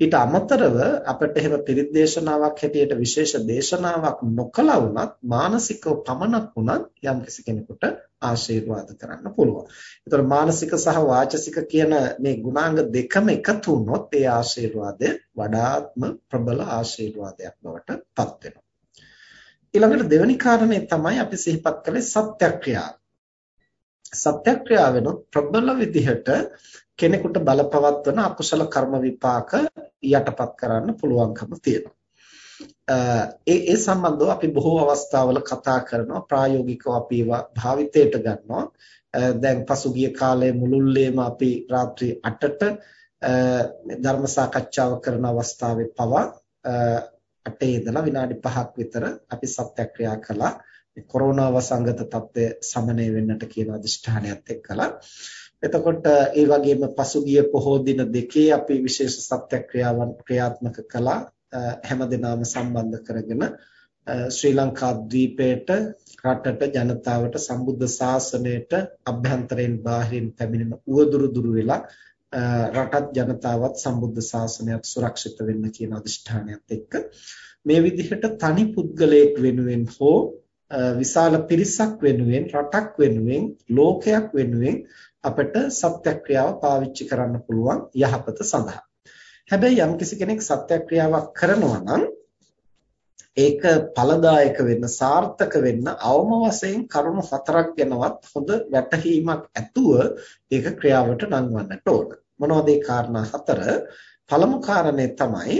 ඊට අමතරව අපිට එහෙම පිරිත් දේශනාවක් හැටියට විශේෂ දේශනාවක් නොකලා වුණත් මානසිකව පමණක් වුණත් යම්කිසි කෙනෙකුට ආශිර්වාද කරන්න පුළුවන්. ඒතර මානසික සහ වාචසික කියන මේ ගුණාංග දෙකම එකතු වුණොත් ඒ ආශිර්වාදය වඩාත්ම ප්‍රබල ආශිර්වාදයක් බවට පත් වෙනවා. ඊළඟට දෙවෙනි කාරණේ තමයි අපි සිහිපත් කළේ සත්‍යක්‍රියාව. සත්‍යක්‍රියාවෙනොත් ප්‍රබල විදිහට කෙනෙකුට බලපවත්වන අකුසල කර්ම විපාක යටපත් කරන්න පුළුවන්කම තියෙනවා. ඒ ඒ සම්බන්ධව අපි බොහෝ අවස්ථාවල කතා කරනවා ප්‍රායෝගිකව අපි ඒවා භාවිතයට ගන්නවා. දැන් පසුගිය කාලයේ මුළුල්ලේම අපි රාත්‍රී 8ට ධර්ම සාකච්ඡාව කරන අවස්ථාවේ පවා 8 ඉඳලා විනාඩි 5ක් විතර අපි සත්‍යක්‍රියා කළා. කොරෝනා වසංගත තත්ත්වය සමනය වෙන්නට කියන අදිෂ්ඨානයත් එක්කලා එතකොට ඒ වගේම පසුගිය පොහෝ දින දෙකේ අපි විශේෂ සත්‍යක්‍රියාවන් ක්‍රියාත්මක කළා හැමදෙනාම සම්බන්ධ කරගෙන ශ්‍රී ලංකා ද්වීපයට රටට ජනතාවට සම්බුද්ධ ශාසනයට අභ්‍යන්තරයෙන් බාහිරින් පැමිණෙන උවදුරු දුරු වෙලා රටත් ජනතාවත් සම්බුද්ධ ශාසනයත් සුරක්ෂිත වෙන්න කියන අදිෂ්ඨානයත් එක්ක මේ විදිහට තනි පුද්ගලයෙක් වෙනුවෙන් හෝ විශාල පිරිසක් වෙනුවෙන් රටක් වෙනුවෙන් ලෝකයක් වෙනුවෙන් අපිට සත්‍යක්‍රියාව පාවිච්චි කරන්න පුළුවන් යහපත සඳහා. හැබැයි යම්කිසි කෙනෙක් සත්‍යක්‍රියාවක් කරනවා නම් ඒක ඵලදායක වෙන්න සාර්ථක වෙන්න අවම වශයෙන් කරුණු හතරක් ගැනවත් හොඳ වැටහීමක් ඇතුව ඒක ක්‍රියාවට නංවන්නට ඕන. මොනවද ඒ කාරණා හතර? පළමු කාරණේ තමයි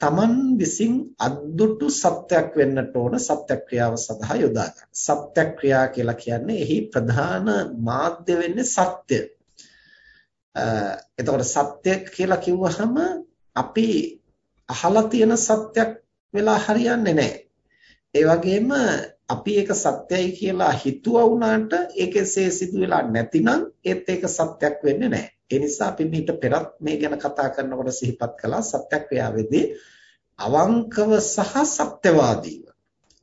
තමන් විසින් අද්දුටු සත්‍යක් වෙන්නට ඕන සත්‍යක්‍රියාව සඳහා යොදා ගන්න. සත්‍යක්‍රියා කියලා කියන්නේ එහි ප්‍රධාන මාධ්‍ය වෙන්නේ සත්‍ය. එතකොට සත්‍ය කියලා කිව්වහම අපි අහලා තියෙන සත්‍යක් වෙලා හරියන්නේ නැහැ. ඒ වගේම අපි ඒක සත්‍යයි කියලා හිතුවා වුණාට ඒකෙසේ සිදු වෙලා නැතිනම් ඒත් ඒක සත්‍යක් වෙන්නේ නැහැ. ඒ නිසා අපි මීට පෙරත් මේ ගැන කතා කරනකොට සිහිපත් කළා සත්‍යක්‍රියාවේදී අවංකව සහ සත්‍යවාදීව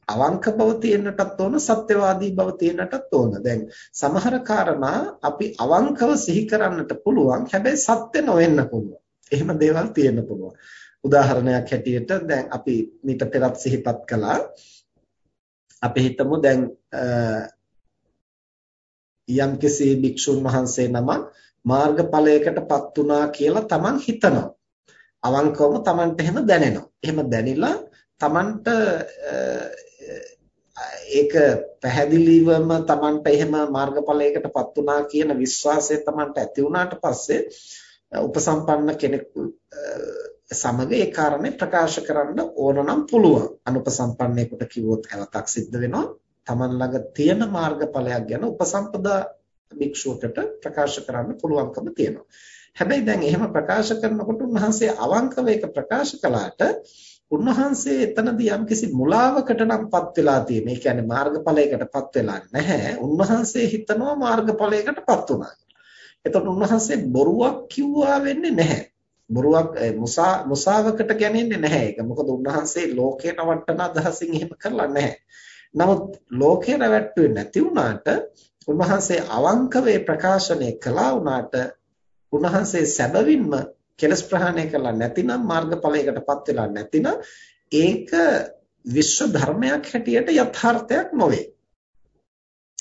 අවංක බව තියෙන්නටත් ඕන සත්‍යවාදී බව තියෙන්නටත් ඕන. දැන් සමහර කාරණා අපි අවංකව සිහි කරන්නට පුළුවන්. හැබැයි සත්‍ය නොවෙන්න පුළුවන්. එහෙම දේවල් තියෙන්න පුළුවන්. උදාහරණයක් හැටියට දැන් අපි මීට පෙරත් සිහිපත් කළා. අපි හිතමු දැන් යම්කිසි භික්ෂුන් වහන්සේ නමක් මාර්ගඵලයකටපත් වුණා කියලා Taman හිතනවා. අවංකවම Tamanට එහෙම දැනෙනවා. එහෙම දැනිලා Tamanට ඒක පැහැදිලිවම Tamanට එහෙම මාර්ගඵලයකටපත් වුණා කියන විශ්වාසය Tamanට ඇති වුණාට පස්සේ උපසම්පන්න කෙනෙකු සමග ඒ කාරණේ ප්‍රකාශ කරන්න ඕන නම් පුළුවන්. අනුපසම්පන්නයෙකුට කිව්වොත් හැවතක් සිද්ධ වෙනවා. Taman ළඟ තියෙන මාර්ගඵලයක් ගැන උපසම්පදා භික්ෂුවකට ප්‍රකාශ කරන්න පුළුවන්කම තියෙනවා. හැබැයි දැන් එහෙම ප්‍රකාශ කරනකොට උන්වහන්සේ අවංකව ඒක ප්‍රකාශ කළාට උන්වහන්සේ එතනදී යම්කිසි මුලාවකට නම්පත් වෙලා තියෙන. ඒ කියන්නේ මාර්ගඵලයකටපත් වෙලා නැහැ. උන්වහන්සේ හිතනවා මාර්ගඵලයකටපත් වුණා. එතකොට උන්වහන්සේ බොරුවක් කිව්වා වෙන්නේ නැහැ. බොරුවක් මුසා මුසාවකට ගන්නේ නැහැ ඒක. මොකද උන්වහන්සේ ලෝකේ නවට්ටන අදහසින් එහෙම කරලා නැහැ. නමුත් ලෝකේ රැවට්ටුවේ නැති වුණාට උන්වහන්සේ අවංකව ප්‍රකාශනය කළා වුණාට උන්වහන්සේ සැබවින්ම කෙලස් ප්‍රහාණය කළා නැතිනම් මාර්ගඵලයකටපත් වෙලා නැතිනම් ඒක විශ්ව ධර්මයක් හැටියට යථාර්ථයක් නොවේ.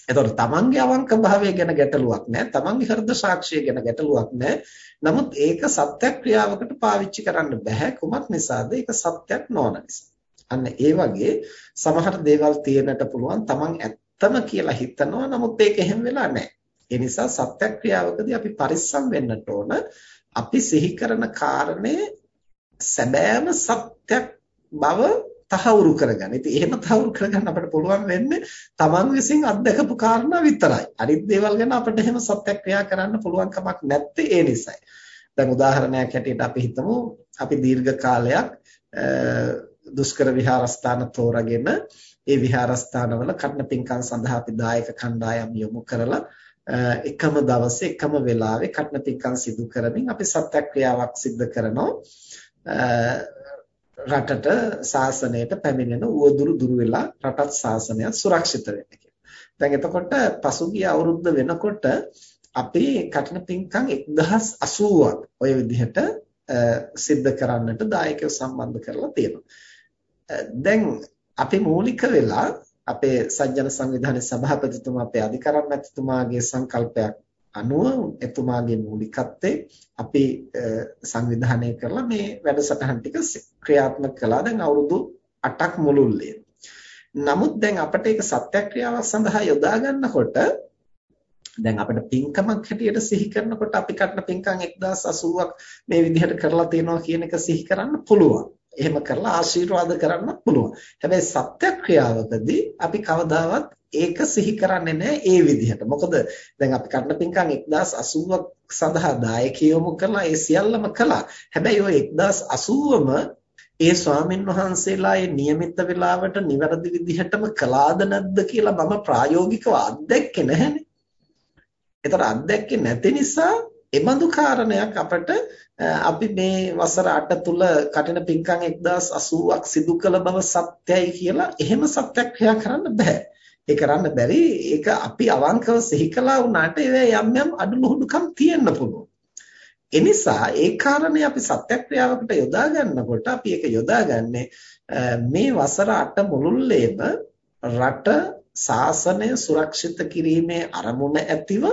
එතකොට තමන්ගේ අවංක භාවය ගැන ගැටලුවක් නැහැ. තමන්ගේ හෘද සාක්ෂිය ගැන ගැටලුවක් නැහැ. නමුත් ඒක සත්‍යක්‍රියාවකට පාවිච්චි කරන්න බෑ. කුමක් නිසාද? ඒක සත්‍යක් නොවන නිසා. අන්න ඒ වගේ සමහර දේවල් තියෙන්නට පුළුවන් තමන් ඇත්තම කියලා හිතනවා නමුත් ඒක එහෙම වෙලා නැහැ. ඒ නිසා සත්‍යක්‍රියාවකදී අපි පරිස්සම් වෙන්නට ඕන. අපි සිහි කරන කාරණේ සැබෑම සත්‍යක් බව තහවුරු කරගන්න. ඉතින් එහෙම තහවුරු කරගන්න අපිට පුළුවන් වෙන්නේ Taman විසින් අත්දකපු කාරණා විතරයි. අනිත් දේවල් ගැන අපිට එහෙම සත්‍යක්‍රියා කරන්න පුළුවන් කමක් නැත්තේ ඒ නිසයි. දැන් උදාහරණයක් හැටියට අපි හිතමු අපි දීර්ඝ කාලයක් දුෂ්කර විහාරස්ථාන තෝරාගෙන ඒ විහාරස්ථානවල කර්ණ පින්කම් සඳහා අපි දායක කණ්ඩායම් යොමු කරලා එකම දවසේ එකම වෙලාවේ කර්ණ පින්කම් සිදු කරමින් අපි සත්‍යක්‍රියාවක් සිදු කරනවා රටට සාසනයට පැමිණෙන උවදුරු දුරු වෙලා රටත් සාසනයත් සුරක්ෂිත වෙන්න කියලා. දැන් එතකොට පසුගිය අවුරුද්ද වෙනකොට අපි කටන පින්කම් 1080ක් ওই විදිහට සිද්ධ කරන්නට දායකයෝ සම්බන්ධ කරලා තියෙනවා. දැන් අපි මූලික වෙලා අපේ සජ්ජන සංවිධානයේ සභාපතිතුමා අපේ අධිකරණ මැතිතුමාගේ සංකල්පයක් අනුව එතුමාගේ මූලිකත්වයේ අපි සංවිධානය කරලා මේ වැඩසටහන් ටික ක්‍රියාත්මක කළා දැන් අවුරුදු 8ක් මුළුල්ලේ. නමුත් දැන් අපිට ඒක සත්‍යක්‍රියාවක් සඳහා යොදා ගන්නකොට දැන් අපිට පින්කමක් හැටියට සිහි කරනකොට අපි කරන පින්කම් 1080ක් මේ විදිහට කරලා තියෙනවා කියන එක සිහි කරන්න පුළුවන්. එහෙම කරලා ආශිර්වාද කරන්න පුළුවන්. හැබැයි සත්‍යක්‍රියාවකදී අපි කවදාවත් ඒක සිහි කරන්නේ නැහැ ඒ විදිහට. මොකද දැන් අපි කරන පින්කම් 1080ක් සඳහා දායකයොමු කරලා ඒ සියල්ලම කළා. හැබැයි ওই 1080ම ඒ ස්වාමින් වහන්සේලා ඒ નિયમિત වෙලාවට නිවැරදි විදිහටම කළාද නැද්ද කියලා මම ප්‍රායෝගිකව අත්දැක්කේ නැහැනේ. ඒතර අත්දැක්කේ නැති නිසා එබඳු කාරණයක් අපට අපි මේ වසර 8 තුල කටින පින්කම් 1080ක් සිදු කළ බව සත්‍යයි කියලා එහෙම සත්‍යක්‍රියා කරන්න බෑ. ඒ කරන්න බැරි ඒක අපි අවංකව සිහි කළා වුණාට ඒ යම් යම් අඩලුහුඩුකම් තියෙන්න පුළුවන්. එනිසා ඒ කාරණේ අපි සත්‍යක්‍රියාවකට යොදා ගන්නකොට අපි ඒක යොදාගන්නේ මේ වසර 8 මුළුල්ලේම රට සාසනය සුරක්ෂිත කිරීමේ අරමුණ ඇතිව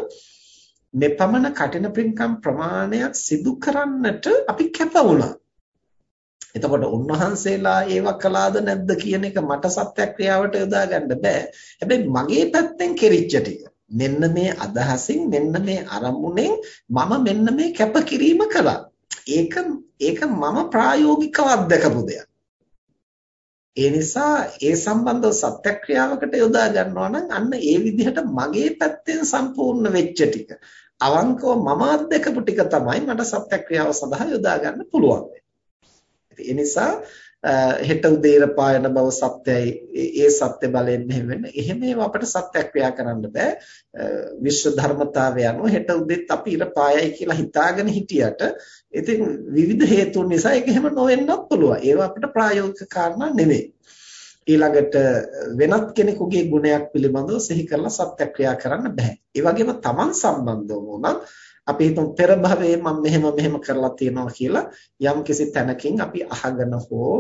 මෙපමණ කටින පින්කම් ප්‍රමාණයක් සිදු කරන්නට අපි කැප වුණා. එතකොට උන්වහන්සේලා ඒව කළාද නැද්ද කියන එක මට සත්‍යක්‍රියාවට යොදා ගන්න බෑ. හැබැයි මගේ පැත්තෙන් කෙරිච්ච ටික මෙන්න මේ අදහසින් මෙන්න මේ අරමුණෙන් මම මෙන්න මේ කැපකිරීම කළා. ඒක ඒක මම ප්‍රායෝගිකව අත්දකපු දෙයක්. ඒ නිසා ඒ සම්බන්ධව සත්‍යක්‍රියාවකට යොදා ගන්නවා නම් අන්න ඒ විදිහට මගේ පැත්තෙන් සම්පූර්ණ වෙච්ච ටික අවංකව මම අත්දකපු ටික තමයි මට සත්‍යක්‍රියාව සඳහා යොදා ගන්න පුළුවන් ඒ නිසා හෙට උදේර පායන බව සත්‍යයි ඒ සත්‍ය බලයෙන් මෙහෙම වෙන්න. එහෙම ඒවා අපිට සත්‍යක්‍රියා කරන්න බෑ. විශ්ව ධර්මතාවය අනුව හෙට උදෙත් අපි ඉර පායයි කියලා හිතාගෙන හිටියට ඉතින් විවිධ හේතුන් නිසා ඒක එහෙම නොවෙන්නත් පුළුවන්. ඒවා අපිට ප්‍රායෝගික කාරණා නෙමෙයි. ඊළඟට වෙනත් කෙනෙකුගේ ගුණයක් පිළිබඳව සිහි කරලා සත්‍යක්‍රියා කරන්න බෑ. ඒ වගේම Taman සම්බන්ධව වුණත් අපි හිතමු පෙර භවයේ මම මෙහෙම මෙහෙම කරලා තියෙනවා කියලා යම් කිසි තැනකින් අපි අහගෙන හෝ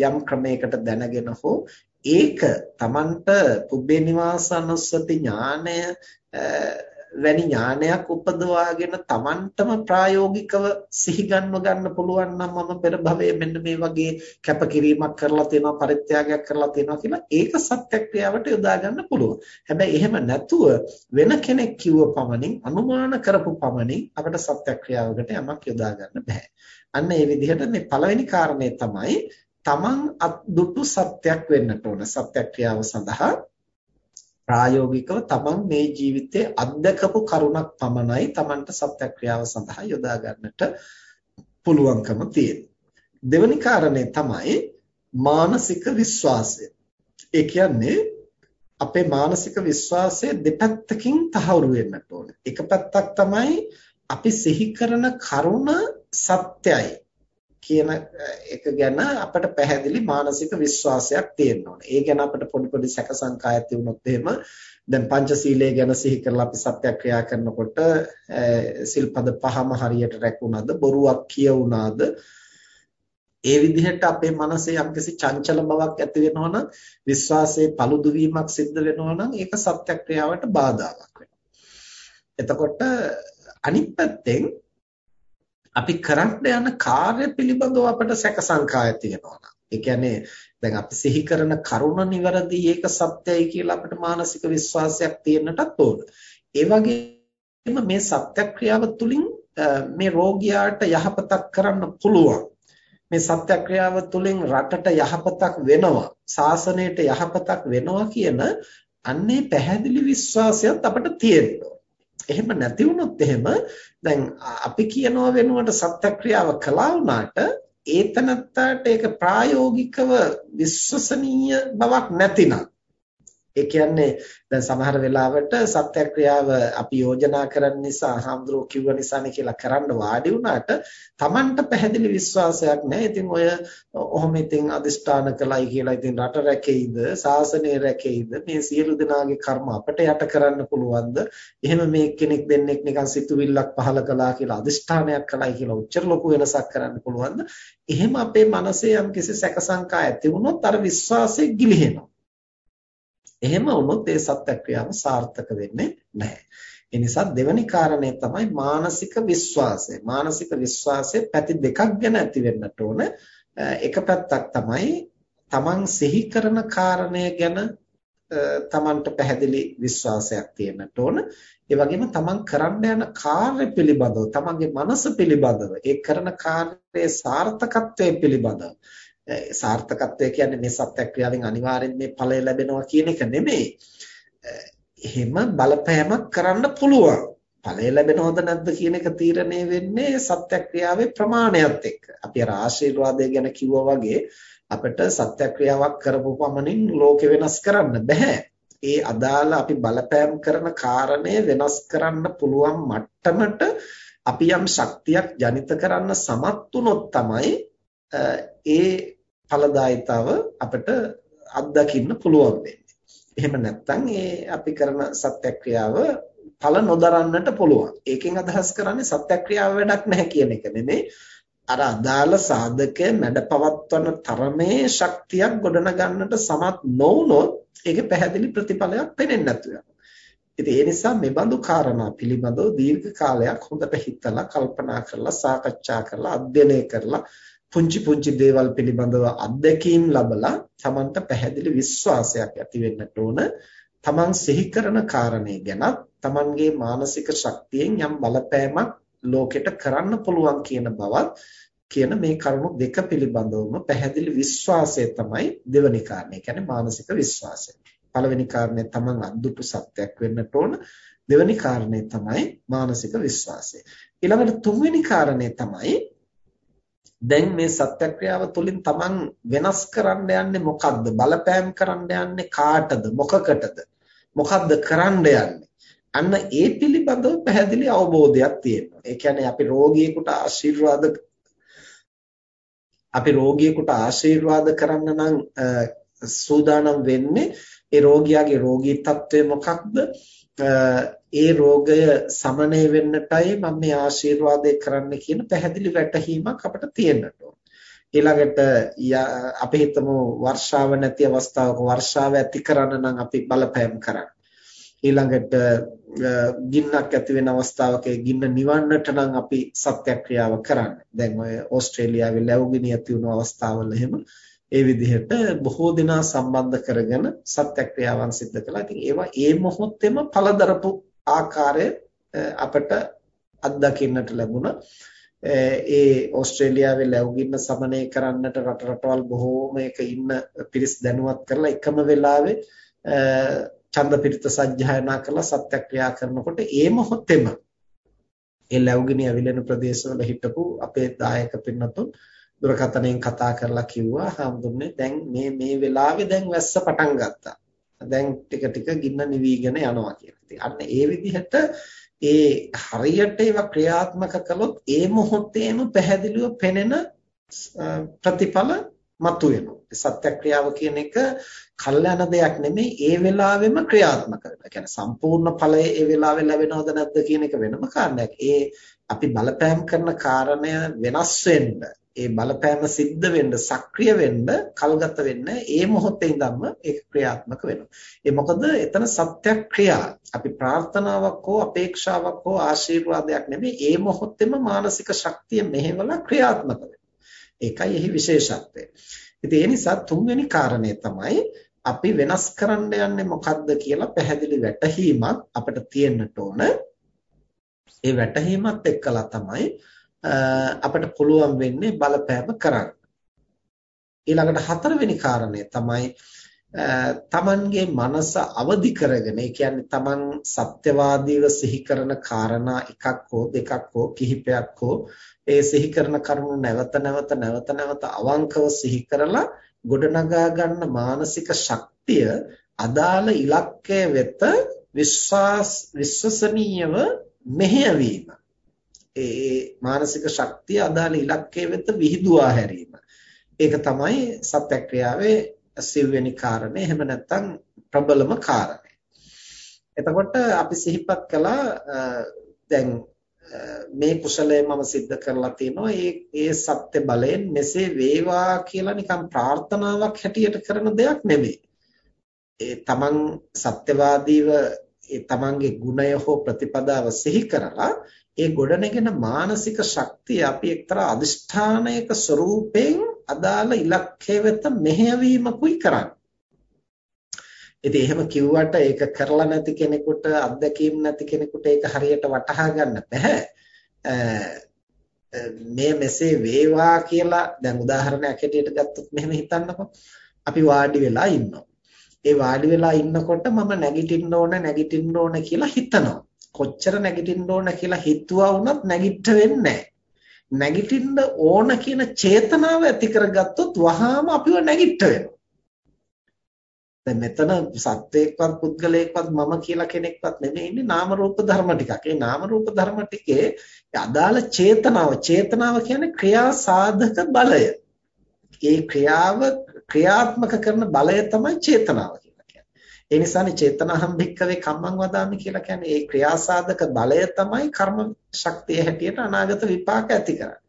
යම් ක්‍රමයකට දැනගෙන හෝ ඒක Tamanට පුබ්බේ නිවාසනුස්සති ඥානය වැනි ඥානයක් උපදවාගෙන Tamanටම ප්‍රායෝගිකව සිහිගන්ව ගන්න පුළුවන් නම් මම පෙර භවයේ මෙන්න මේ වගේ කැපකිරීමක් කරලා තියෙනවා පරිත්‍යාගයක් කරලා තියෙනවා කියලා ඒක සත්‍යක්‍රියාවට යොදා ගන්න පුළුවන්. හැබැයි එහෙම නැතුව වෙන කෙනෙක් කිව්ව පමණින් අනුමාන කරපු පමණින් අපිට සත්‍යක්‍රියාවකට යමක් යොදා ගන්න බෑ. අන්න ඒ විදිහට මේ පළවෙනි කාරණේ තමයි තමන් අද්දුටු සත්‍යක් වෙන්නට ඕන. සත්‍යක්‍රියාව සඳහා ප්‍රායෝගිකව තමන් මේ ජීවිතයේ අත්දකපු කරුණක් පමණයි තමන්ට සත්‍යක්‍රියාව සඳහා යොදා ගන්නට පුළුවන්කම තියෙන්නේ. දෙවැනි කාරණේ තමයි මානසික විශ්වාසය. ඒ කියන්නේ අපේ මානසික විශ්වාසය දෙපැත්තකින් තහවුරු වෙන්නට ඕනේ. එක පැත්තක් තමයි අපි සිහි කරන කරුණ සත්‍යයි කියන එක ගැන අපට පැහැදිලි මානසික විශ්වාසයක් තියෙන්න ඕනේ. ඒ ගැන අපිට පොඩි පොඩි සැක සංකා ඇති වුණොත් එහෙම දැන් පංචශීලය ගැන සිහි කරලා අපි සත්‍යක්‍රියා කරනකොට සිල්පද පහම හරියට රැකුණාද බොරුවක් කියවුණාද ඒ විදිහට අපේ මනසේ යම්කිසි චංචල බවක් ඇති වෙනවා නම් විශ්වාසයේ paludu වීමක් සිද්ධ වෙනවා නම් ඒක සත්‍යක්‍රියාවට බාධාවක් වෙනවා. එතකොට අනිත් පැත්තෙන් අපි කරන්න යන කාර්ය පිළිබඳව අපට සැක සංකා ඇති වෙනවා. ඒ කියන්නේ දැන් අපි සිහි කරන කරුණ නිවැරදි ඒක සත්‍යයි කියලා අපිට මානසික විශ්වාසයක් තියෙන්නටත් ඕන. ඒ වගේම මේ සත්‍යක්‍රියාව තුළින් මේ රෝගියාට යහපතක් කරන්න පුළුවන්. මේ සත්‍යක්‍රියාව තුළින් රටට යහපතක් වෙනවා ශාසනයට යහපතක් වෙනවා කියන අන්නේ පැහැදිලි විශ්වාසයත් අපිට තියෙනවා. එහෙම නැති වුණොත් එහෙම දැන් අපි කියනවා වෙනුවට සත්‍යක්‍රියාව කළා වුණාට ඒතනත්තාට ඒක ප්‍රායෝගිකව විශ්වසනීය බවක් නැතිනම් ඒ කියන්නේ දැන් සමහර වෙලාවට සත්‍යක්‍රියාව අපි යෝජනා කරන නිසා හාමුදුරුවෝ කිව්ව නිසානේ කියලා කරන්න වාඩි වුණාට Tamanට පැහැදිලි විශ්වාසයක් නැහැ. ඉතින් ඔය ඔහොම ඉතින් අදිෂ්ඨාන කළයි කියලා ඉතින් රට රැකෙයිද, ශාසනය රැකෙයිද, මේ සියලු දෙනාගේ කර්ම අපට යට කරන්න පුළුවන්ද? එහෙම මේ කෙනෙක් දෙන්නෙක් නිකන් සිතුවිල්ලක් පහල කළා කියලා අදිෂ්ඨානයක් කළයි කියලා උච්චර ලොකු වෙනසක් කරන්න පුළුවන්ද? එහෙම අපේ මනසේ යම් කිසි සැකසංකා ඇති වුණොත් අර විශ්වාසය ගිලිහෙනවා. එහෙම වුණොත් ඒ සත්‍යක්‍රියාව සාර්ථක වෙන්නේ නැහැ. ඒ නිසා දෙවැනි කාරණය තමයි මානසික විශ්වාසය. මානසික විශ්වාසයේ පැති දෙකක් ගැන ඇති වෙන්නට ඕන. එක පැත්තක් තමයි තමන් සිහි කරන කාරණය ගැන තමන්ට පැහැදිලි විශ්වාසයක් තියෙන්නට ඕන. ඒ වගේම තමන් කරන්න යන කාර්ය පිළිබඳව, තමන්ගේ මනස පිළිබඳව, ඒ කරන කාර්යයේ සාර්ථකත්වයේ පිළිබඳව සාර්ථකත්වය කියන්නේ මේ සත්‍යක්‍රියාවෙන් අනිවාර්යෙන් මේ ඵලය ලැබෙනවා කියන එක නෙමෙයි. එහෙම බලපෑමක් කරන්න පුළුවන්. ඵලය ලැබෙනවද නැද්ද කියන එක තීරණය වෙන්නේ සත්‍යක්‍රියාවේ ප්‍රමාණයත් එක්ක. අපි අර ආශිර්වාදය ගැන කිව්වා වගේ අපිට සත්‍යක්‍රියාවක් කරපු පමණින් ලෝකෙ වෙනස් කරන්න බෑ. ඒ අදාළ අපි බලපෑම් කරන කාරණය වෙනස් කරන්න පුළුවන් මට්ටමට අපි යම් ශක්තියක් ජනිත කරන්න සමත් වුණොත් තමයි ඒ ඵලදායිතාව අපිට අත්දකින්න පුළුවන් වෙන්නේ. එහෙම නැත්නම් ඒ අපි කරන සත්‍යක්‍රියාව ඵල නොදරන්නට පුළුවන්. ඒකෙන් අදහස් කරන්නේ සත්‍යක්‍රියාව වැඩක් නැහැ කියන එක නෙමෙයි. අර අදාළ සාධකය මැඩපවත්වන තරමේ ශක්තියක් ගොඩනගන්නට සමත් නොවුනොත් ඒකේ පැහැදිලි ප්‍රතිඵලයක් පෙනෙන්නේ නැතු වෙනවා. ඉතින් ඒ නිසා මේ බඳු කාරණා පිළිබඳව දීර්ඝ කාලයක් හොඳට හිතලා කල්පනා කරලා සාකච්ඡා කරලා අධ්‍යයනය කරලා පුංචි පුංචි දේවල් පිළිබඳව අත්දැකීම් ලබලා තමන්ට පැහැදිලි විශ්වාසයක් ඇති වෙන්නට ඕන. තමන් සිහි කරන කාරණේ ගැනත් තමන්ගේ මානසික ශක්තියෙන් යම් බලපෑමක් ලෝකෙට කරන්න පුළුවන් කියන බවත් කියන මේ කරුණු දෙක පිළිබඳවම පැහැදිලි විශ්වාසය තමයි දෙවැනි කාරණේ. කියන්නේ මානසික විශ්වාසය. පළවෙනි කාරණේ තමන් අද්දුටු සත්‍යයක් වෙන්නට ඕන. දෙවැනි කාරණේ තමයි මානසික විශ්වාසය. ඊළඟට තුන්වෙනි කාරණේ තමයි දැන් මේ සත්‍යක්‍රියාව තුළින් Taman වෙනස් කරන්න යන්නේ මොකද්ද? බලපෑම් කරන්න යන්නේ කාටද? මොකකටද? මොකද්ද කරන්න යන්නේ? අන්න ඒ පිළිබඳව පැහැදිලි අවබෝධයක් තියෙනවා. ඒ කියන්නේ අපි රෝගියෙකුට ආශිර්වාද අපි රෝගියෙකුට ආශිර්වාද කරන්න නම් සූදානම් වෙන්නේ ඒ රෝගියාගේ රෝගී තත්ත්වය මොකක්ද? ඒ රෝගය සමනය වෙන්නටයි මම මේ ආශිර්වාදය කරන්න කියන පැහැදිලි වැටහීමක් අපිට තියෙන්නට ඕන. ඊළඟට අපි හිතමු වර්ෂාව නැති අවස්ථාවක වර්ෂාව ඇති කරන්න නම් අපි බලපෑම් කරන්න. ඊළඟට ගින්නක් ඇති වෙන අවස්ථාවක ගින්න නිවන්නට නම් අපි සත්‍යක්‍රියාව කරන්න. දැන් ඔය ඕස්ට්‍රේලියාවේ ලැබුගිනි ඇති වුණු අවස්ථාවල එහෙම ඒ විදිහට බොහෝ දෙනා සම්බන්ධ කරගෙන සත්‍යක්‍රියාවන් සිදු කළා. ඉතින් ඒවා ඒ මොහොතේම පළදරපු ආකාරය අපට අත්දකින්නට ලැබුණා. ඒ ඕස්ට්‍රේලියාවේ ලැබුගින්න සමනය කරන්නට රට රටවල් බොහෝමයක ඉන්න පිරිස් දැනුවත් කරලා එකම වෙලාවේ ඡන්ද පිරිත සජ්ජායනා කරලා සත්‍යක්‍රියා කරනකොට ඒ මොහොතේම ඒ ලැබුගිනි අවිලෙන ප්‍රදේශවල හිටපු අපේ දායක පින්නතුන් දුරකථනයෙන් කතා කරලා කිව්වා හාමුදුරනේ දැන් මේ මේ වෙලාවේ දැන් වැස්ස පටන් ගත්තා. දැන් ටික ටික ගින්න නිවිගෙන යනවා කියලා. ඉතින් අන්න ඒ විදිහට ඒ හරියට ඒවා ක්‍රියාත්මක කළොත් ඒ මොහොතේම පැහැදිලිව පෙනෙන ප්‍රතිඵල මතුවෙනවා. සත්‍යක්‍රියාව කියන එක කල්යන දෙයක් නෙමෙයි ඒ වෙලාවෙම ක්‍රියාත්මක වෙනවා. ඒ කියන්නේ සම්පූර්ණ ඵලය ඒ වෙලාවේ ලැබෙනවද නැද්ද කියන එක වෙනම කාරණයක්. ඒ අපි බලපෑම් කරන කාරණය වෙනස් වෙන්න ඒ බලපෑම සිද්ධ වෙන්න සක්‍රිය වෙන්න කල්ගත වෙන්න ඒ මොහොතේ ඉඳන්ම ඒක ක්‍රියාත්මක වෙනවා. ඒ මොකද එතන සත්‍යක්‍රියා අපි ප්‍රාර්ථනාවක් හෝ අපේක්ෂාවක් හෝ ආශිර්වාදයක් නෙමෙයි ඒ මොහොතේම මානසික ශක්තිය මෙහෙवला ක්‍රියාත්මක වෙනවා. ඒකයි එහි විශේෂත්වය. ඉතින් ඒ නිසා තුන්වෙනි කාරණය තමයි අපි වෙනස් කරන්න යන්නේ මොකද්ද කියලා පැහැදිලි වැටහීමක් අපිට තියෙන්නට ඕන. ඒ වැටහීමත් එක්කලා තමයි අපිට පුළුවන් වෙන්නේ බලපෑම කරන්න. ඊළඟට හතරවෙනි කාරණය තමයි තමන්ගේ මනස අවදි කරගෙන ඒ කියන්නේ තමන් සත්‍යවාදීව සිහි කරන කාරණා එකක් හෝ දෙකක් හෝ කිහිපයක් හෝ ඒ සිහි කරන කරුණු නැවත නැවත නැවත නැවත අවංකව සිහි කරලා ගොඩනගා ගන්න මානසික ශක්තිය අදාළ ඉලක්කය වෙත විශ්වාස විශ්වසනීයව මෙහෙයවීම ඒ මානසික ශක්තිය අදාළ ඉලක්කය වෙත විහිදුවා හැරීම ඒක තමයි සත්‍යක්‍රියාවේ සිව්වෙනි කාරණේ එහෙම නැත්නම් ප්‍රබලම කාරණේ. එතකොට අපි සිහිපත් කළා දැන් මේ කුසලය මම සිද්ධ කරලා තිනවා ඒ ඒ සත්‍ය බලයෙන් මෙසේ වේවා කියලා නිකන් ප්‍රාර්ථනාවක් හැටියට කරන දෙයක් නෙමෙයි. ඒ තමන් සත්‍යවාදීව ඒ තමන්ගේ ගුණය හෝ ප්‍රතිපදාව සිහි කරලා ඒ ගොඩනගෙන මානසික ශක්තිය අපි එක්තරා අදිෂ්ඨානයක ස්වરૂපයෙන් අදාළ ඉලක්කය වෙත මෙහෙයවීමකුයි කරන්නේ. ඉතින් එහෙම කිව්වට ඒක කරලා නැති කෙනෙකුට අත්දැකීම් නැති කෙනෙකුට ඒක හරියට වටහා ගන්න බෑ. මේ මෙසේ වේවා කියලා දැන් උදාහරණයක් හැටියට ගත්තොත් මෙහෙම හිතන්නකෝ. අපි වාඩි වෙලා ඉන්නවා. ඒ වාඩි වෙලා ඉන්නකොට මම නැගිටින්න ඕන නැගිටින්න ඕන කියලා හිතනවා. කොච්චර නැගිටින්න ඕන කියලා හිතුවා වුණත් නැගිට වෙන්නේ නැගිටින්න ඕන කියන චේතනාව ඇති කරගත්තොත් වහාම අපිව නැගිට වෙනවා. දැන් මෙතන සත්වයක්වත් පුද්ගලයෙක්වත් මම කියලා කෙනෙක්වත් නෙමෙයි ඉන්නේ නාම රූප ධර්ම ටිකක්. ඒ නාම රූප ධර්ම ටිකේ අදාළ චේතනාව, චේතනාව කියන්නේ ක්‍රියා සාධක බලය. ඒ ක්‍රියාව ක්‍රියාත්මක කරන බලය තමයි චේතනාව කියලා කියන්නේ. ඒ නිසානේ චේතනහම් භික්කවේ කම්මං වදාමි කියලා කියන්නේ ඒ ක්‍රියාසාධක බලය තමයි කර්ම ශක්තිය හැටියට අනාගත විපාක ඇති කරන්නේ.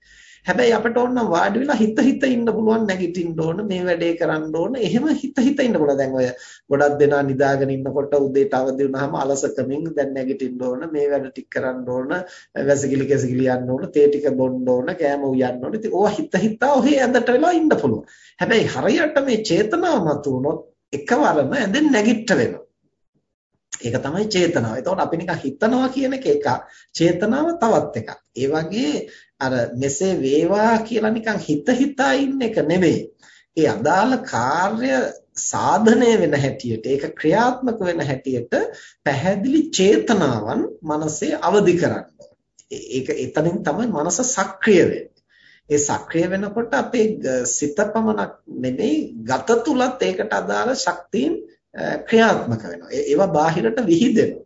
හැබැයි අපිට ඕන වාඩි වෙලා හිත හිත ඉන්න පුළුවන් නැගිටින්න ඕන මේ වැඩේ කරන්න ඕන. එහෙම හිත හිත ඉන්න පුළුවන්. දැන් ඔය ගොඩක් දෙනා නිදාගෙන ඉන්නකොට උදේට අවදි වුණාම අලසකමින් දැන් නැගිටින්න ඕන මේ වැඩ ටික කරන්න ඕන වැසිකිලි කැසිකිලි යන්න ඕන තේ ටික බොන්න ඕන කෑම උයන්න ඕන. ඉතින් ඕවා හිත හිතා ඔහේ ඇඳට වෙලා ඉන්න පුළුවන්. හැබැයි හරියට මේ චේතනාව මත උනොත් එකවරම ඇඳෙන් නැගිට වෙනවා ඒක තමයි චේතනාව. එතකොට අපි නිකන් හිතනවා කියන එක එකක්, චේතනාව තවත් එකක්. ඒ වගේ අර මෙසේ වේවා කියලා නිකන් හිත හිතා ඉන්න එක නෙමෙයි. ඒ අදාළ කාර්ය සාධනය වෙන හැටියට ඒක ක්‍රියාත්මක වෙන හැටියට පැහැදිලි චේතනාවන් මනසේ අවදි කරන්න. ඒක එතනින් තමයි මනස සක්‍රිය වෙන්නේ. ඒ සක්‍රිය වෙනකොට අපේ සිත පමණක් නෙමෙයි ගත තුලත් ඒකට අදාළ ශක්තියින් ක්‍රියාත්මක වෙනවා. ඒවා බාහිරට විහිදෙනවා.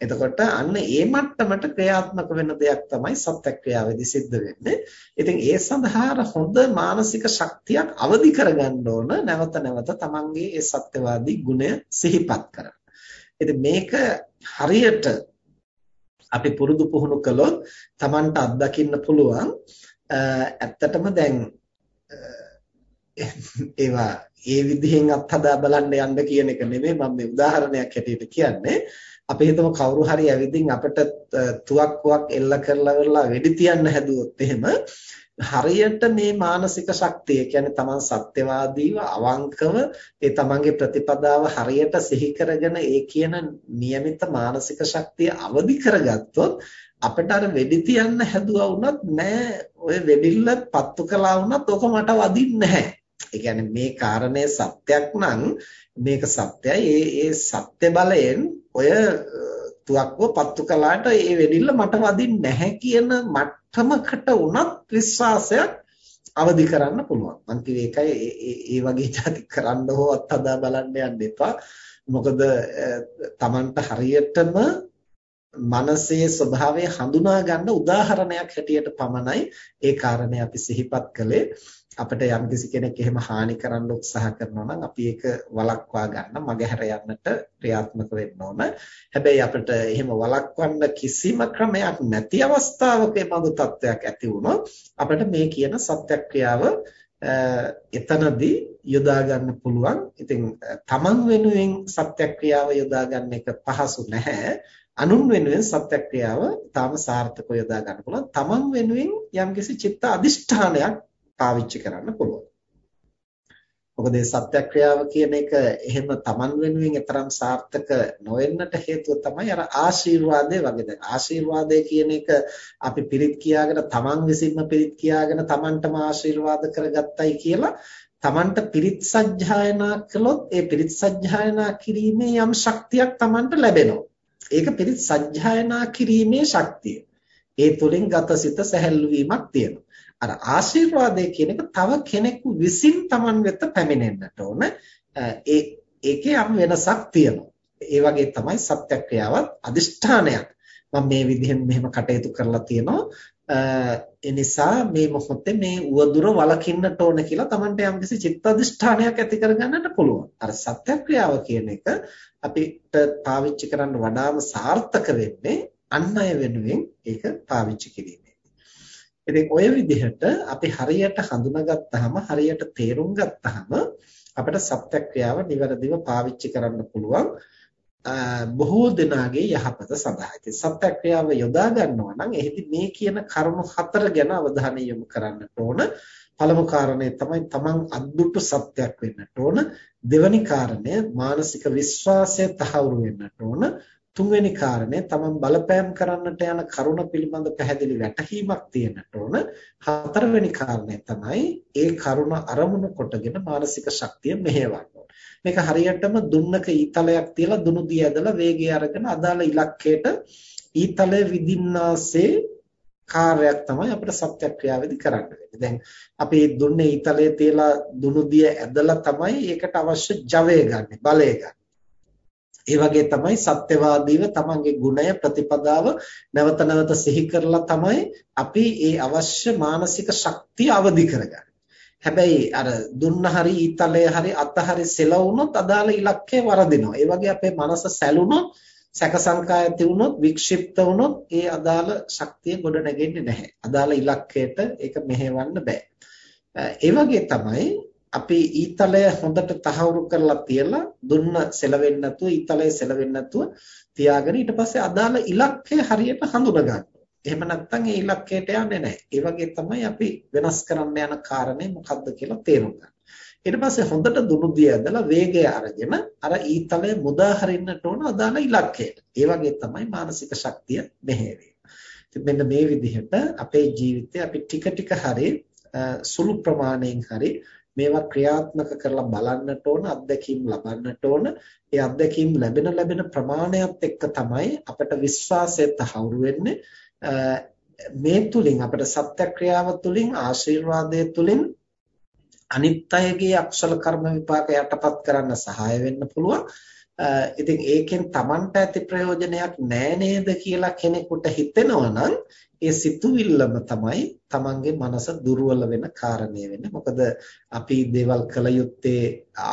එතකොට අන්න ඒ මට්ටමට ක්‍රියාත්මක වෙන දෙයක් තමයි සත්‍යක්‍රියාවේදී සිද්ධ වෙන්නේ. ඉතින් ඒ සඳහා හොඳ මානසික ශක්තියක් අවදි කරගන්න ඕන නැවත නැවත තමන්ගේ ඒ සත්‍යවාදී ගුණය සිහිපත් කරගන්න. ඉතින් මේක හරියට අපි පුරුදු පුහුණු කළොත් තමන්ට අත්දකින්න පුළුවන්. ඇත්තටම දැන් ඒවා ඒ විදිහෙන් අත්හදා බලන්න යන්න කියන එක නෙමෙයි මම මේ උදාහරණයක් හැටියට කියන්නේ. අපි හිතමු කවුරු හරි ඇවිදින් අපිට තුවක්කුවක් එල්ල කරලා වෙලා වෙඩි තියන්න හැදුවොත් එහෙම හරියට මේ මානසික ශක්තිය කියන්නේ තමන් සත්‍යවාදීව අවංකව ඒ තමන්ගේ ප්‍රතිපදාව හරියට සිහි කරගෙන ඒ කියන નિયમિત මානසික ශක්තිය අවදි කරගත්තොත් අපිට අර වෙඩි තියන්න හැදුවා වුණත් නෑ ඔය වෙඩිල්ල පත්තු කළා වුණත් ඕක මට වදින්නේ නැහැ ඒ කියන්නේ මේ කාරණය සත්‍යක් නම් මේක සත්‍යයි. ඒ ඒ සත්‍ය බලයෙන් ඔය තුවක්කුව පත්තු කළාට ඒ වෙඩිල්ල මට වදින්නේ නැහැ කියන මට්ටමකට උනත් විශ්වාසයක් අවදි කරන්න පුළුවන්. මං කිව්වේ ඒකයි ඒ වගේ જાති කරන්න හෝ අත්හදා බලන්න යන්න එපා. මොකද Tamanට හරියටම මනසේ ස්වභාවය හඳුනා ගන්න උදාහරණයක් හැටියට පමණයි ඒ කාරණේ අපි සිහිපත් කළේ. අපිට යම්කිසි කෙනෙක් එහෙම හානි කරන්න උත්සාහ කරනවා නම් අපි ඒක වළක්වා ගන්න මගහැර යන්නට ක්‍රියාත්මක වෙන්න ඕන. හැබැයි අපිට එහෙම වළක්වන්න කිසිම ක්‍රමයක් නැති අවස්ථාවක බඳු තත්වයක් ඇති වුණොත් අපිට මේ කියන සත්‍යක්‍රියාව එතනදී යොදා ගන්න පුළුවන්. ඉතින් තමන් වෙනුවෙන් සත්‍යක්‍රියාව යොදා ගන්න එක පහසු නැහැ. අනුන් වෙනුවෙන් සත්‍යක්‍රියාව තාම සාර්ථකව යොදා ගන්න පුළුවන්. තමන් වෙනුවෙන් යම්කිසි චිත්ත අදිෂ්ඨානයක් පාවිච්චි කරන්න පුළුවන්. මොකද මේ සත්‍යක්‍රියාව කියන එක එහෙම Taman වෙනුවෙන් තරම් සාර්ථක නොවෙන්නට හේතුව තමයි අර ආශිර්වාදය වගේ දැන් ආශිර්වාදය කියන එක අපි පිරිත් කියාගෙන Taman විසින්ම පිරිත් කියාගෙන Tamanටම ආශිර්වාද කරගත්තයි කියලා Tamanට පිරිත් සජ්ජායනා කළොත් ඒ පිරිත් සජ්ජායනා කිරීමේ යම් ශක්තියක් Tamanට ලැබෙනවා. ඒක පිරිත් සජ්ජායනා කිරීමේ ශක්තිය. ඒ තුලින් ගතසිත සැහැල්ලු වීමක් තියෙනවා. අර ආශිර්වාදය කියන එක තව කෙනෙකු විසින් Taman වෙත පැමිණෙන්නට ඕන. ඒ ඒකේ යම් වෙනසක් තියෙනවා. ඒ වගේ තමයි සත්‍යක්‍රියාවත් අදිෂ්ඨානයක්. මම මේ විදිහෙන් මෙහෙම කටයුතු කරලා තියෙනවා. ඒ නිසා මේ මොහොතේ මේ උවදුර වලකින්නට ඕන කියලා Tamanට යම්කිසි චිත්ත අධිෂ්ඨානයක් ඇති කරගන්නට පුළුවන්. අර සත්‍යක්‍රියාව කියන එක අපිට පාවිච්චි කරන්න වඩාම සාර්ථක වෙන්නේ අන් අය වෙනුවෙන් ඒක පාවිච්චි කිරීමෙන්. ඉතින් ඔය විදිහට අපි හරියට හඳුනාගත්තාම හරියට තේරුම් ගත්තාම අපිට සත්‍යක්‍රියාව નિවරදිව පාවිච්චි කරන්න පුළුවන්. බොහෝ දෙනාගේ යහපත සඳහා. ඉතින් සත්‍යක්‍රියාව යොදා ගන්නවා නම් එහිදී මේ කියන කරුණු හතර ගැන අවධානය යොමු කරන්නට ඕන. පළමු කාරණය තමයි තමන් අද්දුටු සත්‍යයක් වෙන්නට ඕන. දෙවැනි කාරණය මානසික විශ්වාසය තහවුරු වෙන්නට ඕන. තුන්වෙනි කාරණය තමන් බලපෑම් කරන්නට යන කරුණ පිළිබඳ පැහැදිලි වැටහීමක් තියෙන්නට ඕන. හතරවෙනි කාරණය තමයි ඒ කරුණ අරමුණු කොටගෙන මානසික ශක්තිය මෙහෙවන්න ඕන. මේක හරියටම දුන්නක ඊතලයක් තියලා දුනු දිය ඇදලා වේගය අරගෙන අදාළ ඉලක්කයට ඊතලය විදින්නාසේ කාර්යයක් තමයි අපිට සත්‍යක්‍රියාවේදී කරන්න වෙන්නේ. දැන් අපි දුන්නේ ඊතලයේ තියලා දුනු දිය ඇදලා තමයි ඒකට අවශ්‍ය ජවය ගන්න, බලය ගන්න. ඒ වගේ තමයි සත්‍යවාදීව තමන්ගේ ගුණය ප්‍රතිපදාව නැවත නැවත සිහි කරලා තමයි අපි ඒ අවශ්‍ය මානසික ශක්තිය අවදි කරගන්නේ. හැබැයි අර දුන්න හරි ඊතලය හරි අත හරි සෙලවුනොත් අදාළ ඉලක්කය වරදිනවා. ඒ වගේ අපේ මනස සැලුනොත් සැක සංකා ඇති වුනොත් වික්ෂිප්ත වුනොත් ඒ අදාළ ශක්තිය ගොඩ නැගෙන්නේ නැහැ. අදාළ ඉලක්කයට ඒක මෙහෙවන්න බෑ. ඒ වගේ තමයි අපි ඊතලය හොඳට තහවුරු කරලා තියලා දුන්න සෙලවෙන්නේ නැතුව ඊතලය සෙලවෙන්නේ නැතුව තියාගෙන ඊට පස්සේ අදාළ ඉලක්කය හරියට හඳුනා ගන්න. එහෙම නැත්නම් ඒ ඉලක්කයට යන්නේ නැහැ. ඒ වගේ තමයි අපි වෙනස් කරන්න යන කාරණේ මොකක්ද කියලා තේරුම් ගන්න. ඊට පස්සේ හොඳට දුනු දිය ඇදලා වේගය අරගෙන අර ඊතලය මුදා හරින්නට ඕන අදාළ ඉලක්කයට. ඒ වගේ තමයි මානසික ශක්තිය මෙහෙයවෙන්නේ. ඉතින් මෙන්න මේ විදිහට අපේ ජීවිතේ අපි ටික ටික හරි සුළු ප්‍රමාණයෙන් හරි මේවා ක්‍රියාත්මක කරලා බලන්නට ඕන අත්දැකීම් ලබන්නට ඕන ඒ අත්දැකීම් ලැබෙන ලැබෙන ප්‍රමාණයත් එක්ක තමයි අපට විශ්වාසය තහවුරු වෙන්නේ මේ තුලින් අපට සත්‍යක්‍රියාව තුලින් ආශිර්වාදය තුලින් අනිත් අයගේ අකුසල කර්ම විපාක යටපත් කරන්න සහාය වෙන්න පුළුවන්. ඉතින් ඒකෙන් Tamanට ඇති ප්‍රයෝජනයක් නෑ නේද කියලා කෙනෙකුට හිතෙනවා නම් ඒ සිතුවිල්ලම තමයි Tamanගේ මනස දුර්වල වෙන කාරණේ වෙන්නේ. මොකද අපි දේවල් කළ යුත්තේ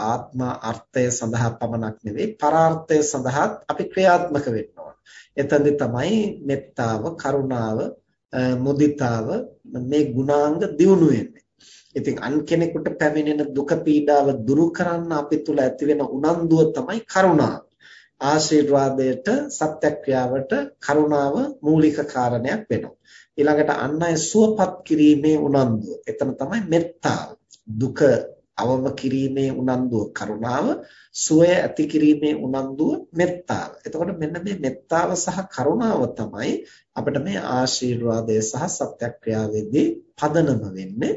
ආත්ම අර්ථය සඳහා පමණක් නෙවෙයි පරාර්ථය සඳහා අපි ක්‍රියාත්මක වෙන්න ඕන. එතෙන්දී තමයි මෙත්තාව, කරුණාව, මුදිතාව මේ ගුණාංග දියුණු වෙන්නේ. ඉතින් අන් කෙනෙකුට පැමිණෙන දුක පීඩාව දුරු කරන්න අපි තුල ඇති වෙන උනන්දුව තමයි කරුණාව. ආශිර්වාදයට සත්‍යක්‍රියාවට කරුණාව මූලික කාරණයක් වෙනවා. ඊළඟට අන් අය සුවපත් කිරීමේ උනන්දුව. එතන තමයි මෙත්තාව. දුක අවම කිරීමේ උනන්දුව කරුණාව, සුවය ඇති කිරීමේ උනන්දුව මෙත්තාව. එතකොට මෙන්න මේ මෙත්තාව සහ කරුණාව තමයි අපිට මේ ආශිර්වාදය සහ සත්‍යක්‍රියාවේදී පදනම වෙන්නේ.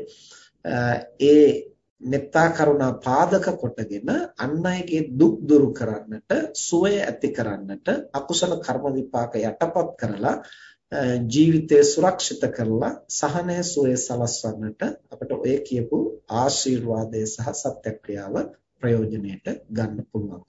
ඒ මෙත්තා කරුණා පාදක කොටගෙන අන් අයගේ දුක් දුරු කරන්නට, සුවය ඇති කරන්නට, අකුසල කර්ම විපාක යටපත් කරලා ජීවිතය සුරක්ෂිත කරලා සහනය සුවය සලස්වන්නට අපිට ඔය කියපු ආශිර්වාදය සහ සත්‍යක්‍රියාව ප්‍රයෝජනෙට ගන්න පුළුවන්